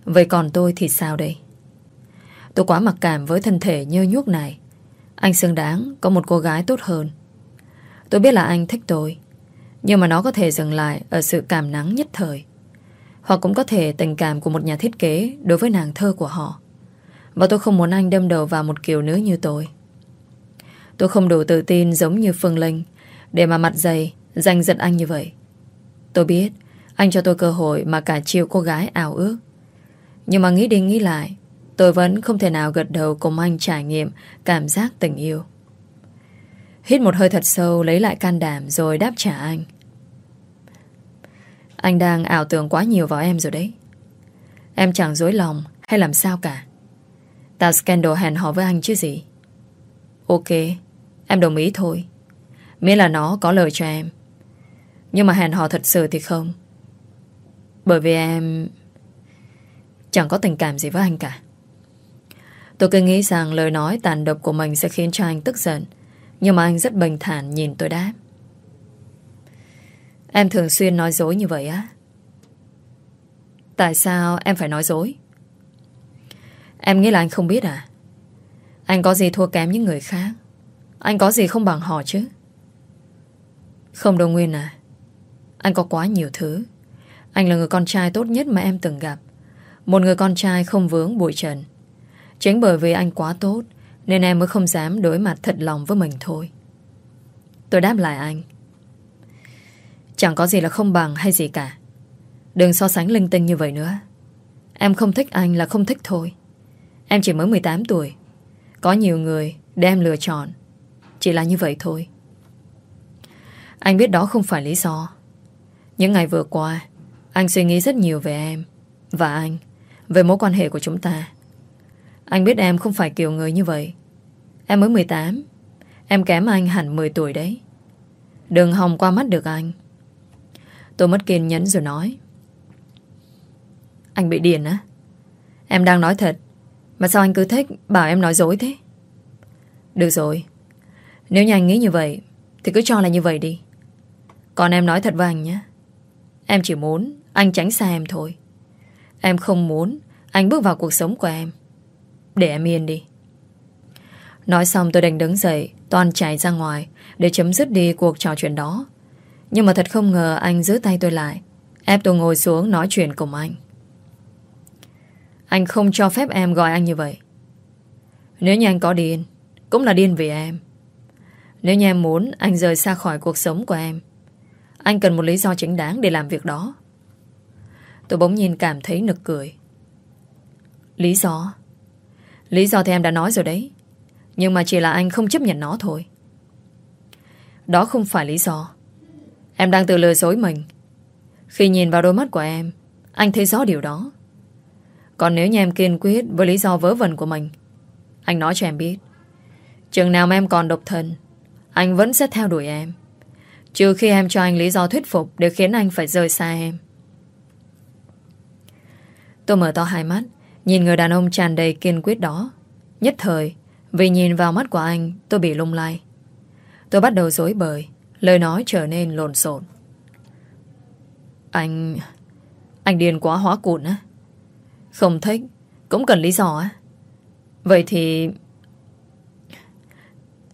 Vậy còn tôi thì sao đây? Tôi quá mặc cảm với thân thể nhơ nhuốc này. Anh xứng đáng Có một cô gái tốt hơn. Tôi biết là anh thích tôi, Nhưng mà nó có thể dừng lại Ở sự cảm nắng nhất thời. Hoặc cũng có thể tình cảm của một nhà thiết kế Đối với nàng thơ của họ. Và tôi không muốn anh đâm đầu vào một kiểu nữ như tôi. Tôi không đủ tự tin giống như Phương Linh. Để mà mặt dày Giành giật anh như vậy. Tôi biết, Anh cho tôi cơ hội mà cả chiều cô gái ảo ước. Nhưng mà nghĩ đi nghĩ lại, Tôi vẫn không thể nào gật đầu cùng anh trải nghiệm Cảm giác tình yêu. Hít một hơi thật sâu, Lấy lại can đảm rồi đáp trả anh. Anh đang ảo tưởng quá nhiều vào em rồi đấy. Em chẳng dối lòng Hay làm sao cả. Tao scandal hẹn hò với anh chứ gì. Ok. Em đồng ý thôi. Miễn là nó có lời cho em. Nhưng mà hẹn hò thật sự thì không. Bởi vì em Chẳng có tình cảm gì với anh cả. Tôi cứ nghĩ rằng lời nói tàn độc của mình sẽ khiến cho anh tức giận. Nhưng mà anh rất bình thản nhìn tôi đáp. Em thường xuyên nói dối như vậy á. Tại sao em phải nói dối? Em nghĩ là anh không biết à? Anh có gì thua kém những người khác? Anh có gì không bằng họ chứ? Không đâu Nguyên à. Anh có quá nhiều thứ. Anh là người con trai tốt nhất mà em từng gặp. Một người con trai không vướng bụi trần. Chính bởi vì anh quá tốt, Nên em mới không dám đối mặt thật lòng với mình thôi. Tôi đáp lại anh. Chẳng có gì là không bằng hay gì cả. Đừng so sánh linh tinh như vậy nữa. Em không thích anh là không thích thôi. Em chỉ mới 18 tuổi. Có nhiều người để em lựa chọn chỉ là như vậy thôi. Anh biết đó không phải lý do. Những ngày vừa qua, Anh suy nghĩ rất nhiều về em Và anh, Về mối quan hệ của chúng ta. Anh biết em không phải kiểu người như vậy. Em mới 18 Em kém anh hẳn 10 tuổi đấy. Đừng hòng qua mắt được anh. Tôi mất kiên nhẫn rồi nói. Anh bị điền á? Em đang nói thật, Mà sao anh cứ thích bảo em nói dối thế? Được rồi nếu như anh nghĩ như vậy, Thì cứ cho là như vậy đi. Còn em nói thật với anh nhé. Em chỉ muốn anh tránh xa em thôi. Em không muốn Anh bước vào cuộc sống của em. Để em yên đi. Nói xong tôi đành đứng dậy Toàn chạy ra ngoài Để chấm dứt đi cuộc trò chuyện đó. Nhưng mà thật không ngờ anh giữ tay tôi lại, Ép tôi ngồi xuống nói chuyện cùng anh. Anh không cho phép em gọi anh như vậy. Nếu như anh có điên, Cũng là điên vì em. Nếu như em muốn, anh rời xa khỏi cuộc sống của em. Anh cần một lý do chính đáng để làm việc đó. Tôi bỗng nhiên cảm thấy nực cười. Lý do? Lý do thì em đã nói rồi đấy. Nhưng mà chỉ là anh không chấp nhận nó thôi. Đó không phải lý do. Em đang tự lừa dối mình. Khi nhìn vào đôi mắt của em, Anh thấy rõ điều đó. Còn nếu như em kiên quyết Với lý do vớ vẩn của mình, Anh nói cho em biết. Chừng nào mà em còn độc thân anh vẫn sẽ theo đuổi em. Trừ khi em cho anh lý do thuyết phục Để khiến anh phải rời xa em. Tôi mở to hai mắt, Nhìn người đàn ông tràn đầy kiên quyết đó. Nhất thời, Vì nhìn vào mắt của anh, tôi bị lung lay. Tôi bắt đầu dối bời, Lời nói trở nên lộn xộn. Anh Anh điên quá hóa cụn á. Không thích, Cũng cần lý do á. Vậy thì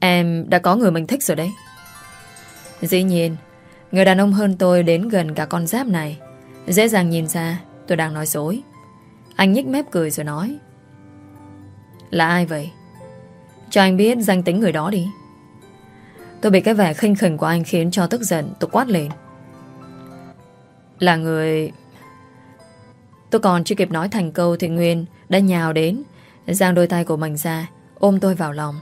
Em đã có người mình thích rồi đấy. Dĩ nhiên, Người đàn ông hơn tôi đến gần cả con giáp này. Dễ dàng nhìn ra, tôi đang nói dối. Anh nhích mép cười rồi nói, Là ai vậy? Cho anh biết danh tính người đó đi. Tôi bị cái vẻ khinh khỉnh của anh khiến cho tức giận, Tôi quát lên. Là người Tôi còn chưa kịp nói thành câu Thì Nguyên đã nhào đến, Giang đôi tay của mình ra, Ôm tôi vào lòng.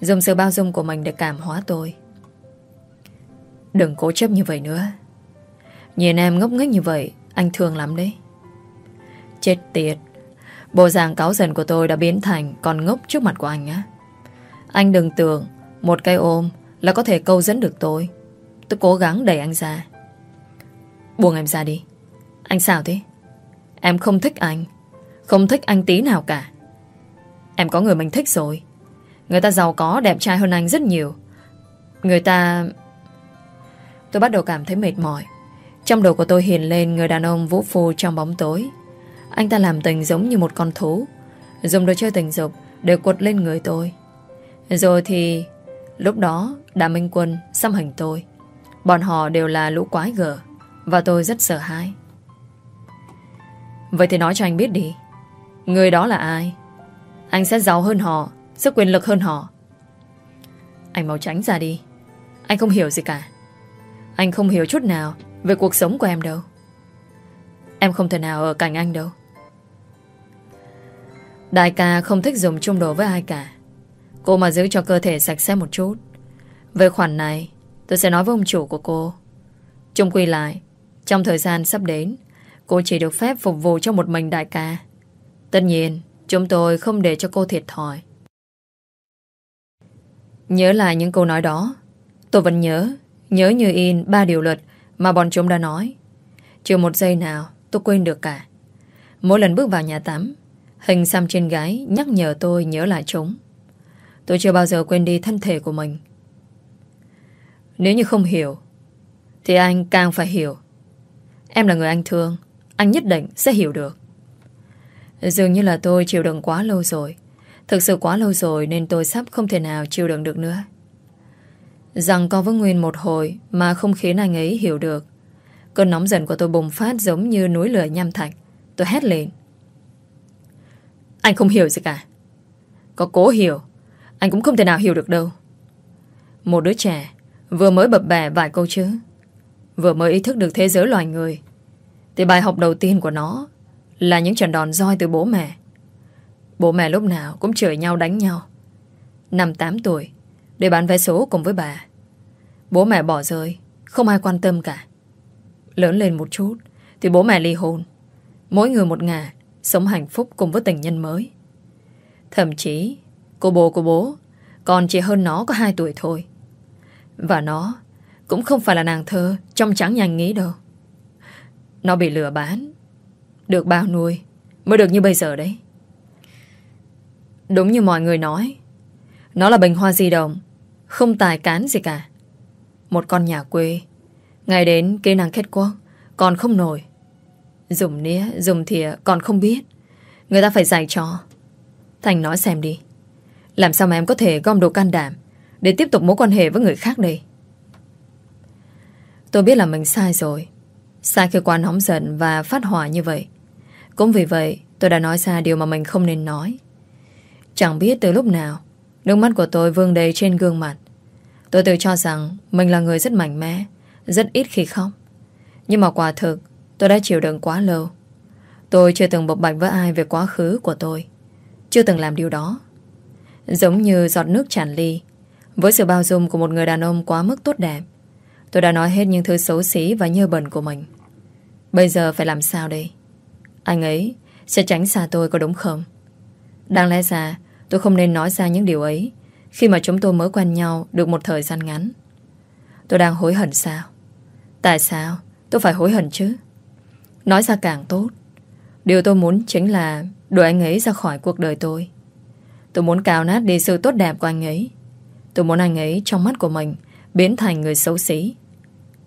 Dùng sự bao dung của mình để cảm hóa tôi. Đừng cố chấp như vậy nữa. Nhìn em ngốc nghếch như vậy, Anh thương lắm đấy. Chết tiệt. Bộ dạng cáo giận của tôi đã biến thành Con ngốc trước mặt của anh á. Anh đừng tưởng Một cái ôm là có thể câu dẫn được tôi. Tôi cố gắng đẩy anh ra. Buông em ra đi. Anh sao thế? Em không thích anh. Không thích anh tí nào cả. Em có người mình thích rồi. Người ta giàu có, đẹp trai hơn anh rất nhiều. Người ta Tôi bắt đầu cảm thấy mệt mỏi. Trong đầu của tôi hiện lên người đàn ông vũ phu trong bóng tối. Anh ta làm tình giống như một con thú. Dùng đồ chơi tình dục Để quật lên người tôi. Rồi thì, Lúc đó Đà Minh Quân xâm hành tôi. Bọn họ đều là lũ quái gở, Và tôi rất sợ hãi. Vậy thì nói cho anh biết đi. Người đó là ai? Anh sẽ giàu hơn họ sức quyền lực hơn họ. Anh mau tránh ra đi. Anh không hiểu gì cả. Anh không hiểu chút nào Về cuộc sống của em đâu. Em không thể nào ở cạnh anh đâu. Đại ca không thích dùng chung đồ với ai cả. Cô mà giữ cho cơ thể sạch sẽ một chút. Về khoản này, Tôi sẽ nói với ông chủ của cô. Chung quy lại, Trong thời gian sắp đến, Cô chỉ được phép phục vụ cho một mình đại ca. Tất nhiên, Chúng tôi không để cho cô thiệt thòi. Nhớ lại những câu nói đó Tôi vẫn nhớ Nhớ như in ba điều luật Mà bọn chúng đã nói Chưa một giây nào tôi quên được cả Mỗi lần bước vào nhà tắm Hình xăm trên gái nhắc nhở tôi nhớ lại chúng. Tôi chưa bao giờ quên đi thân thể của mình. Nếu như không hiểu, thì anh càng phải hiểu. Em là người anh thương, anh nhất định sẽ hiểu được. Dường như là tôi chịu đựng quá lâu rồi. Thực sự quá lâu rồi nên tôi sắp không thể nào chịu đựng được nữa. Rằng có với Nguyên một hồi mà không khiến anh ấy hiểu được. Cơn nóng giận của tôi bùng phát giống như núi lửa nham thạch. Tôi hét lên. Anh không hiểu gì cả Có cố hiểu, Anh cũng không thể nào hiểu được đâu Một đứa trẻ Vừa mới bập bẹ vài câu chữ, Vừa mới ý thức được thế giới loài người Thì bài học đầu tiên của nó Là những trận đòn roi từ bố mẹ Bố mẹ lúc nào cũng chửi nhau đánh nhau. Năm 8 tuổi, Để bán vé số cùng với bà. Bố mẹ bỏ rơi, Không ai quan tâm cả. Lớn lên một chút, Thì bố mẹ ly hôn. Mỗi người một ngả, Sống hạnh phúc cùng với tình nhân mới. Thậm chí, Cô bố của bố, Còn chỉ hơn nó có 2 tuổi thôi. Và nó Cũng không phải là nàng thơ Trong trắng nhanh nghĩ đâu. Nó bị lừa bán. Được bao nuôi, Mới được như bây giờ đấy. Đúng như mọi người nói. Nó là bình hoa di động. Không tài cán gì cả. Một con nhà quê. Ngày đến kỹ năng kết quốc. Còn không nổi. Dùng nĩa, dùng thìa còn không biết. Người ta phải dạy cho. Thành nói xem đi. Làm sao mà em có thể gom đồ can đảm Để tiếp tục mối quan hệ với người khác đây? Tôi biết là mình sai rồi. Sai khi quá nóng giận và phát hỏa như vậy. Cũng vì vậy tôi đã nói ra điều mà mình không nên nói. Chẳng biết từ lúc nào, Nước mắt của tôi vương đầy trên gương mặt. Tôi tự cho rằng Mình là người rất mạnh mẽ, Rất ít khi khóc. Nhưng mà quả thực, tôi đã chịu đựng quá lâu. Tôi chưa từng bộc bạch với ai về quá khứ của tôi. Chưa từng làm điều đó. Giống như giọt nước tràn ly, Với sự bao dung của một người đàn ông quá mức tốt đẹp, Tôi đã nói hết những thứ xấu xí và nhơ bẩn của mình. Bây giờ phải làm sao đây? Anh ấy sẽ tránh xa tôi có đúng không? Đáng lẽ ra Tôi không nên nói ra những điều ấy. Khi mà chúng tôi mới quen nhau Được một thời gian ngắn, Tôi đang hối hận sao? Tại sao tôi phải hối hận chứ? Nói ra càng tốt. Điều tôi muốn chính là Đuổi anh ấy ra khỏi cuộc đời tôi. Tôi muốn cào nát đi sự tốt đẹp của anh ấy. Tôi muốn anh ấy trong mắt của mình Biến thành người xấu xí.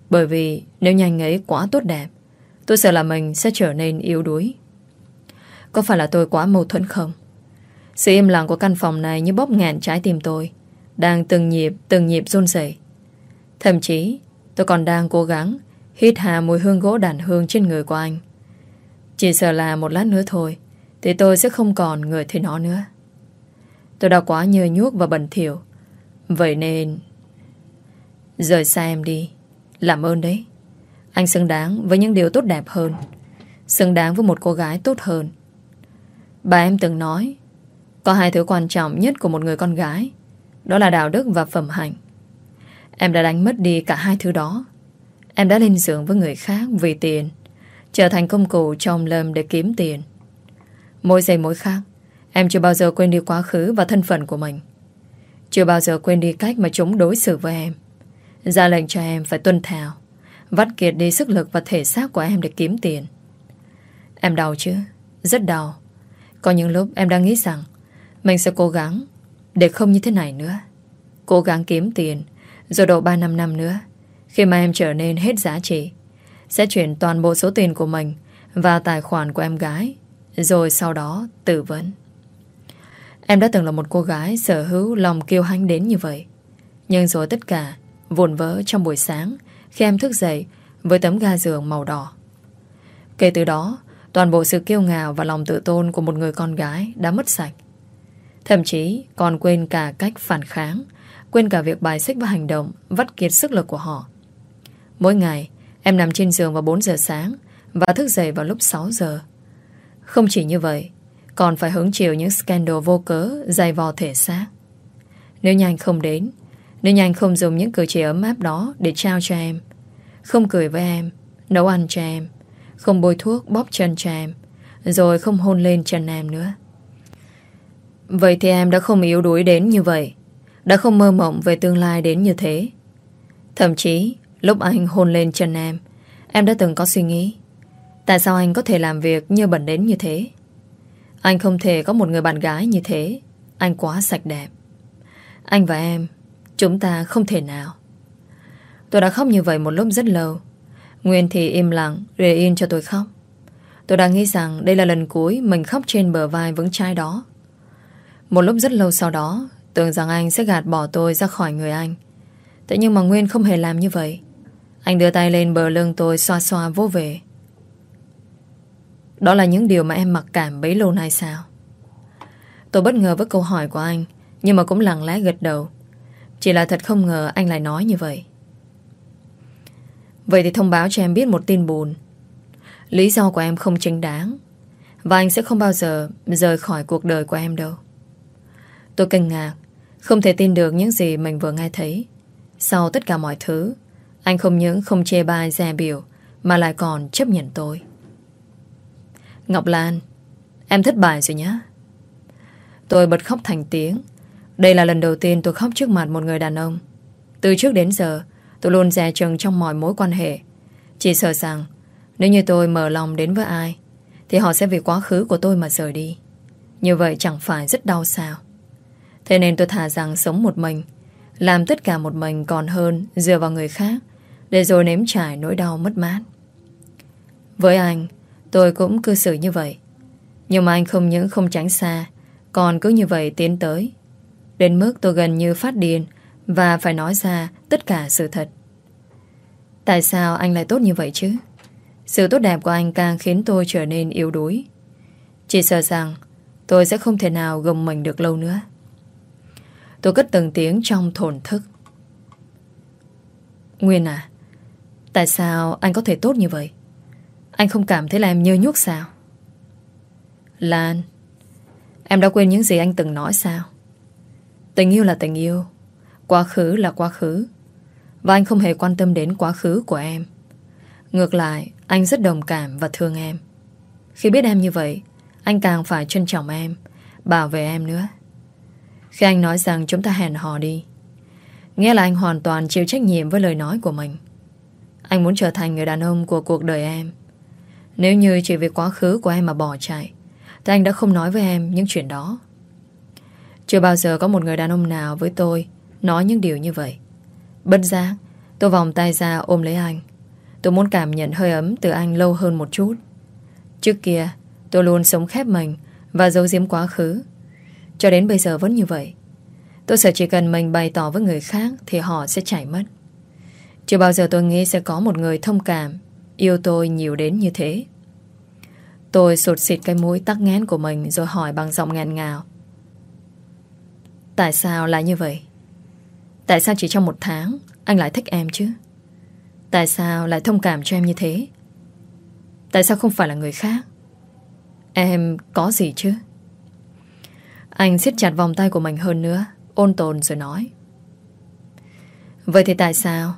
Bởi vì nếu như anh ấy quá tốt đẹp, Tôi sợ là mình sẽ trở nên yếu đuối. Có phải là tôi quá mâu thuẫn không? Sự im lặng của căn phòng này Như bóp ngàn trái tim tôi. Đang từng nhịp từng nhịp run rẩy. Thậm chí, tôi còn đang cố gắng Hít hà mùi hương gỗ đàn hương trên người của anh. Chỉ sợ là một lát nữa thôi, Thì tôi sẽ không còn người thấy nó nữa. Tôi đã quá nhơ nhuốc và bẩn thỉu. Vậy nên, Rời xa em đi. Làm ơn đấy. Anh xứng đáng với những điều tốt đẹp hơn. Xứng đáng với một cô gái tốt hơn. Bà em từng nói có hai thứ quan trọng nhất của một người con gái. Đó là đạo đức và phẩm hạnh. Em đã đánh mất đi cả hai thứ đó. Em đã lên giường với người khác vì tiền, Trở thành công cụ trong lâm để kiếm tiền. Mỗi giây mỗi khác, Em chưa bao giờ quên đi quá khứ và thân phận của mình. Chưa bao giờ quên đi cách mà chúng đối xử với em. Ra lệnh cho em phải tuân theo, Vắt kiệt đi sức lực và thể xác của em để kiếm tiền. Em đau chứ? Rất đau. Có những lúc em đang nghĩ rằng mình sẽ cố gắng Để không như thế này nữa Cố gắng kiếm tiền Rồi độ 3 năm năm nữa Khi mà em trở nên hết giá trị Sẽ chuyển toàn bộ số tiền của mình Vào tài khoản của em gái Rồi sau đó tử vấn Em đã từng là một cô gái Sở hữu lòng kiêu hãnh đến như vậy Nhưng rồi tất cả vụn vỡ trong buổi sáng khi em thức dậy với tấm ga giường màu đỏ. Kể từ đó, toàn bộ sự kiêu ngạo và lòng tự tôn của một người con gái đã mất sạch. Thậm chí còn quên cả cách phản kháng, quên cả việc bài xích và hành động vắt kiệt sức lực của họ. Mỗi ngày, em nằm trên giường vào 4 giờ sáng và thức dậy vào lúc 6 giờ. Không chỉ như vậy, còn phải hứng chịu những scandal vô cớ dày vò thể xác. Nếu nhanh không đến, nên anh không dùng những cử chỉ ấm áp đó Để trao cho em Không cười với em Nấu ăn cho em Không bôi thuốc bóp chân cho em Rồi không hôn lên chân em nữa Vậy thì em đã không yếu đuối đến như vậy, Đã không mơ mộng về tương lai đến như thế. Thậm chí, Lúc anh hôn lên chân em Em đã từng có suy nghĩ, Tại sao anh có thể làm việc như bẩn đến như thế? Anh không thể có một người bạn gái như thế, Anh quá sạch đẹp. Anh và em, Chúng ta không thể nào. Tôi đã khóc như vậy một lúc rất lâu. Nguyên thì im lặng Để yên cho tôi khóc. Tôi đang nghĩ rằng đây là lần cuối Mình khóc trên bờ vai vững chai đó. Một lúc rất lâu sau đó, Tưởng rằng anh sẽ gạt bỏ tôi ra khỏi người anh. Thế nhưng mà Nguyên không hề làm như vậy. Anh đưa tay lên bờ lưng tôi Xoa xoa vô về. Đó là những điều mà em mặc cảm bấy lâu nay sao? Tôi bất ngờ với câu hỏi của anh, Nhưng mà cũng lặng lẽ gật đầu. Chỉ là thật không ngờ anh lại nói như vậy. Vậy thì thông báo cho em biết một tin buồn Lý do của em không chính đáng, Và anh sẽ không bao giờ Rời khỏi cuộc đời của em đâu. Tôi kinh ngạc Không thể tin được những gì mình vừa nghe thấy. Sau tất cả mọi thứ Anh không những không chê bai dè biểu Mà lại còn chấp nhận tôi. Ngọc Lan Em thất bại rồi nhá. Tôi bật khóc thành tiếng. Đây là lần đầu tiên tôi khóc trước mặt một người đàn ông. Từ trước đến giờ, Tôi luôn dè chừng trong mọi mối quan hệ. Chỉ sợ rằng Nếu như tôi mở lòng đến với ai Thì họ sẽ vì quá khứ của tôi mà rời đi. Như vậy chẳng phải rất đau sao? Thế nên tôi thả rằng sống một mình, Làm tất cả một mình còn hơn Dựa vào người khác, Để rồi nếm trải nỗi đau mất mát. Với anh, Tôi cũng cư xử như vậy. Nhưng mà anh không những không tránh xa, Còn cứ như vậy tiến tới. Đến mức tôi gần như phát điên Và phải nói ra tất cả sự thật. Tại sao anh lại tốt như vậy chứ? Sự tốt đẹp của anh càng khiến tôi trở nên yếu đuối. Chỉ sợ rằng Tôi sẽ không thể nào gồng mình được lâu nữa. Tôi cất từng tiếng trong thổn thức. Nguyên à Tại sao anh có thể tốt như vậy? Anh không cảm thấy là em nhơ nhuốc sao? Lan, Em đã quên những gì anh từng nói sao? Tình yêu là tình yêu, Quá khứ là quá khứ, Và anh không hề quan tâm đến quá khứ của em. Ngược lại, Anh rất đồng cảm và thương em. Khi biết em như vậy, Anh càng phải trân trọng em, Bảo vệ em nữa. Khi anh nói rằng chúng ta hẹn hò đi Nghĩa là anh hoàn toàn chịu trách nhiệm với lời nói của mình. Anh muốn trở thành người đàn ông của cuộc đời em. Nếu như chỉ vì quá khứ của em mà bỏ chạy, Thì anh đã không nói với em những chuyện đó. Chưa bao giờ có một người đàn ông nào với tôi Nói những điều như vậy. Bất giác, Tôi vòng tay ra ôm lấy anh. Tôi muốn cảm nhận hơi ấm từ anh lâu hơn một chút. Trước kia, Tôi luôn sống khép mình Và giấu giếm quá khứ. Cho đến bây giờ vẫn như vậy Tôi sợ chỉ cần mình bày tỏ với người khác Thì họ sẽ chảy mất Chưa bao giờ tôi nghĩ sẽ có một người thông cảm Yêu tôi nhiều đến như thế Tôi sụt xịt cái mũi tắc nghẽn của mình Rồi hỏi bằng giọng ngàn ngào Tại sao lại như vậy? Tại sao chỉ trong một tháng Anh lại thích em chứ? Tại sao lại thông cảm cho em như thế? Tại sao không phải là người khác? Em có gì chứ? Anh siết chặt vòng tay của mình hơn nữa, Ôn tồn rồi nói. Vậy thì tại sao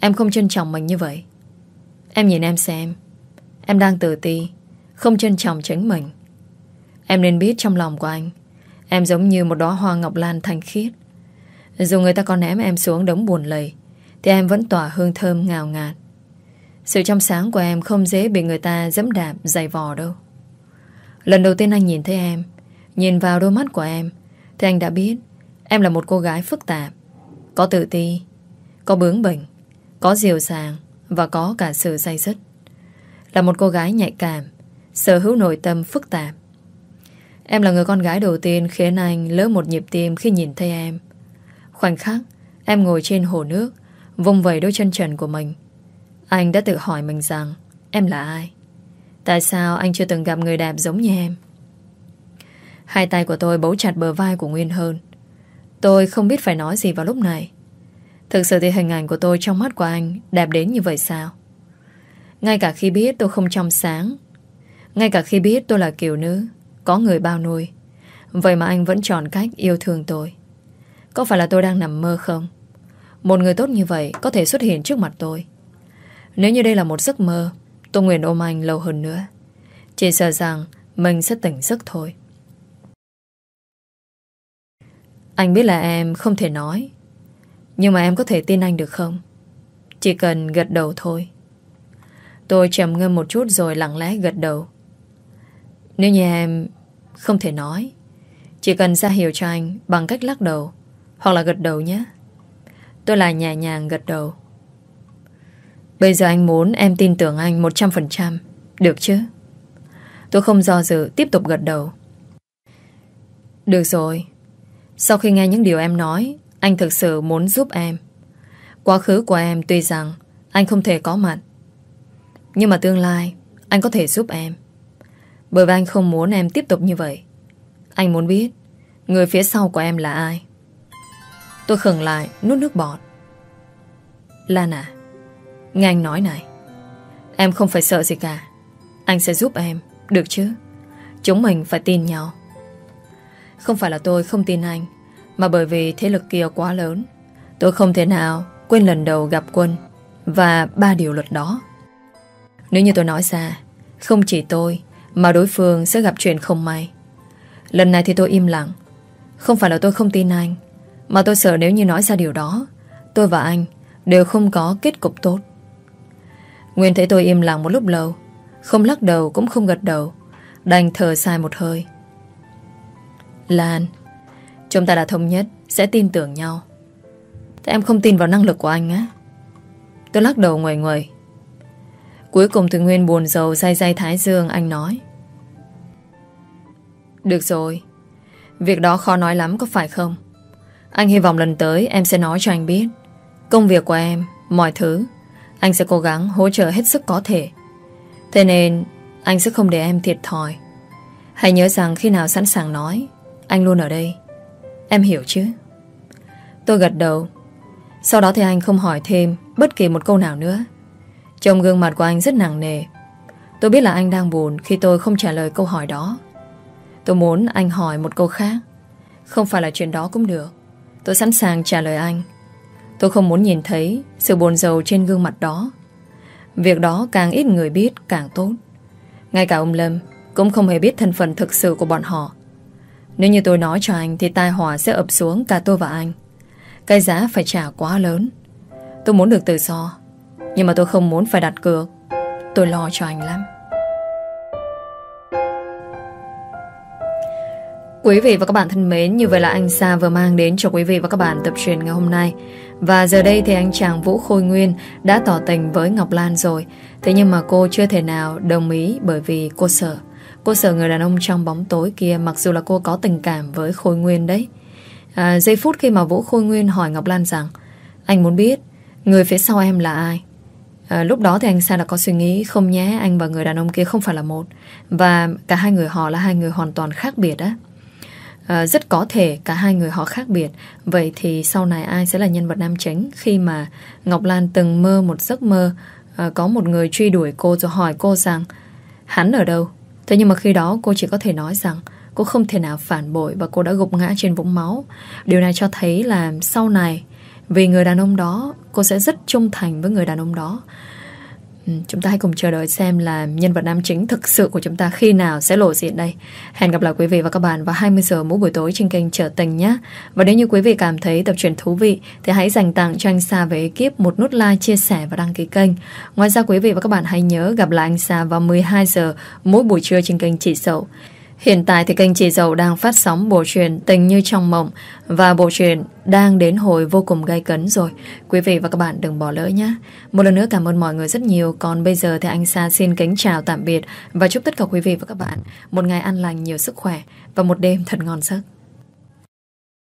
Em không trân trọng mình như vậy? Em nhìn em xem, Em đang tự ti, Không trân trọng chính mình. Em nên biết trong lòng của anh, Em giống như một đóa hoa ngọc lan thanh khiết. Dù người ta có ném em xuống đống buồn lầy, Thì em vẫn tỏa hương thơm ngào ngạt. Sự trong sáng của em không dễ bị người ta dẫm đạp, dày vò đâu. Lần đầu tiên anh nhìn thấy em Nhìn vào đôi mắt của em Thì anh đã biết Em là một cô gái phức tạp Có tự ti Có bướng bỉnh Có dịu dàng Và có cả sự say dứt Là một cô gái nhạy cảm Sở hữu nội tâm phức tạp Em là người con gái đầu tiên khiến anh lỡ một nhịp tim khi nhìn thấy em. Khoảnh khắc, em ngồi trên hồ nước, vung vẩy đôi chân trần của mình. Anh đã tự hỏi mình rằng, em là ai? Tại sao anh chưa từng gặp người đẹp giống như em? Hai tay của tôi bấu chặt bờ vai của Nguyên hơn. Tôi không biết phải nói gì vào lúc này. Thực sự thì hình ảnh của tôi trong mắt của anh đẹp đến như vậy sao? Ngay cả khi biết tôi không trong sáng, ngay cả khi biết tôi là kiểu nữ, có người bao nuôi Vậy mà anh vẫn chọn cách yêu thương tôi Có phải là tôi đang nằm mơ không Một người tốt như vậy Có thể xuất hiện trước mặt tôi Nếu như đây là một giấc mơ Tôi nguyện ôm anh lâu hơn nữa Chỉ sợ rằng mình sẽ tỉnh giấc thôi Anh biết là em không thể nói, Nhưng mà em có thể tin anh được không? Chỉ cần gật đầu thôi. Tôi trầm ngâm một chút rồi lặng lẽ gật đầu. Nếu như em không thể nói, Chỉ cần ra hiểu cho anh Bằng cách lắc đầu Hoặc là gật đầu nhé. Tôi là nhẹ nhàng gật đầu. Bây giờ anh muốn em tin tưởng anh 100% Được chứ? Tôi không do dự, tiếp tục gật đầu. Được rồi. Sau khi nghe những điều em nói Anh thực sự muốn giúp em. Quá khứ của em tuy rằng Anh không thể có mặt Nhưng mà tương lai Anh có thể giúp em. Bởi vì anh không muốn em tiếp tục như vậy. Anh muốn biết Người phía sau của em là ai. Tôi khừng lại nuốt nước bọt. Lan à Nghe anh nói này Em không phải sợ gì cả. Anh sẽ giúp em, được chứ? Chúng mình phải tin nhau. Không phải là tôi không tin anh Mà bởi vì thế lực kia quá lớn Tôi không thể nào quên lần đầu gặp quân Và ba điều luật đó Nếu như tôi nói ra Không chỉ tôi mà đối phương sẽ gặp chuyện không may Lần này thì tôi im lặng Không phải là tôi không tin anh Mà tôi sợ nếu như nói ra điều đó Tôi và anh đều không có kết cục tốt. Nguyên thấy tôi im lặng một lúc lâu, không lắc đầu cũng không gật đầu, đành thở dài một hơi. Lan, chúng ta đã thống nhất sẽ tin tưởng nhau. Thế em không tin vào năng lực của anh á? Tôi lắc đầu ngoài ngoài. Cuối cùng thì Nguyên buồn rầu dây dây thái dương anh nói. Được rồi, việc đó khó nói lắm có phải không? Anh hy vọng lần tới em sẽ nói cho anh biết. Công việc của em, mọi thứ, anh sẽ cố gắng hỗ trợ hết sức có thể. Thế nên anh sẽ không để em thiệt thòi. Hãy nhớ rằng khi nào sẵn sàng nói, anh luôn ở đây. Em hiểu chứ? Tôi gật đầu. Sau đó thì anh không hỏi thêm bất kỳ một câu nào nữa. Trông gương mặt của anh rất nặng nề. Tôi biết là anh đang buồn khi tôi không trả lời câu hỏi đó. Tôi muốn anh hỏi một câu khác. Không phải là chuyện đó cũng được. Tôi sẵn sàng trả lời anh. Tôi không muốn nhìn thấy sự buồn rầu trên gương mặt đó. Việc đó càng ít người biết, càng tốt. Ngay cả ông Lâm cũng không hề biết thân phận thực sự của bọn họ. Nếu như tôi nói cho anh thì tai họa sẽ ập xuống cả tôi và anh. Cái giá phải trả quá lớn. Tôi muốn được tự do. Nhưng mà tôi không muốn phải đặt cược. Tôi lo cho anh lắm. Quý vị và các bạn thân mến, như vậy là anh Sa vừa mang đến cho quý vị và các bạn tập truyền ngày hôm nay. Và giờ đây thì anh chàng Vũ Khôi Nguyên đã tỏ tình với Ngọc Lan rồi. Thế nhưng mà cô chưa thể nào đồng ý bởi vì cô sợ. Cô sợ người đàn ông trong bóng tối kia mặc dù là cô có tình cảm với Khôi Nguyên đấy. À, giây phút khi mà Vũ Khôi Nguyên hỏi Ngọc Lan rằng anh muốn biết người phía sau em là ai. À, lúc đó thì anh Sa đã có suy nghĩ không nhé anh và người đàn ông kia không phải là một và cả hai người họ là hai người hoàn toàn khác biệt á. À, rất có thể cả hai người họ khác biệt Vậy thì sau này ai sẽ là nhân vật nam chính Khi mà Ngọc Lan từng mơ một giấc mơ à, Có một người truy đuổi cô rồi hỏi cô rằng Hắn ở đâu Thế nhưng mà khi đó cô chỉ có thể nói rằng Cô không thể nào phản bội Và cô đã gục ngã trên vũng máu. Điều này cho thấy là sau này, Vì người đàn ông đó, Cô sẽ rất trung thành với người đàn ông đó. Ừ, chúng ta hãy cùng chờ đợi xem là nhân vật nam chính thực sự của chúng ta khi nào sẽ lộ diện đây. Hẹn gặp lại quý vị và các bạn vào 20 giờ mỗi buổi tối trên kênh Trở Tình nhé. Và nếu như quý vị cảm thấy tập truyện thú vị thì hãy dành tặng cho anh Sa về ekip một nút like, chia sẻ và đăng ký kênh. Ngoài ra quý vị và các bạn hãy nhớ gặp lại anh Sa vào 12 giờ mỗi buổi trưa trên kênh Chỉ Sậu. Hiện tại thì kênh Chị Dậu đang phát sóng bộ truyền Tình Như Trong Mộng và bộ truyền đang đến hồi vô cùng gay cấn rồi. Quý vị và các bạn đừng bỏ lỡ nhé. Một lần nữa cảm ơn mọi người rất nhiều. Còn bây giờ thì anh Sa xin kính chào tạm biệt và chúc tất cả quý vị và các bạn một ngày an lành, nhiều sức khỏe và một đêm thật ngon giấc.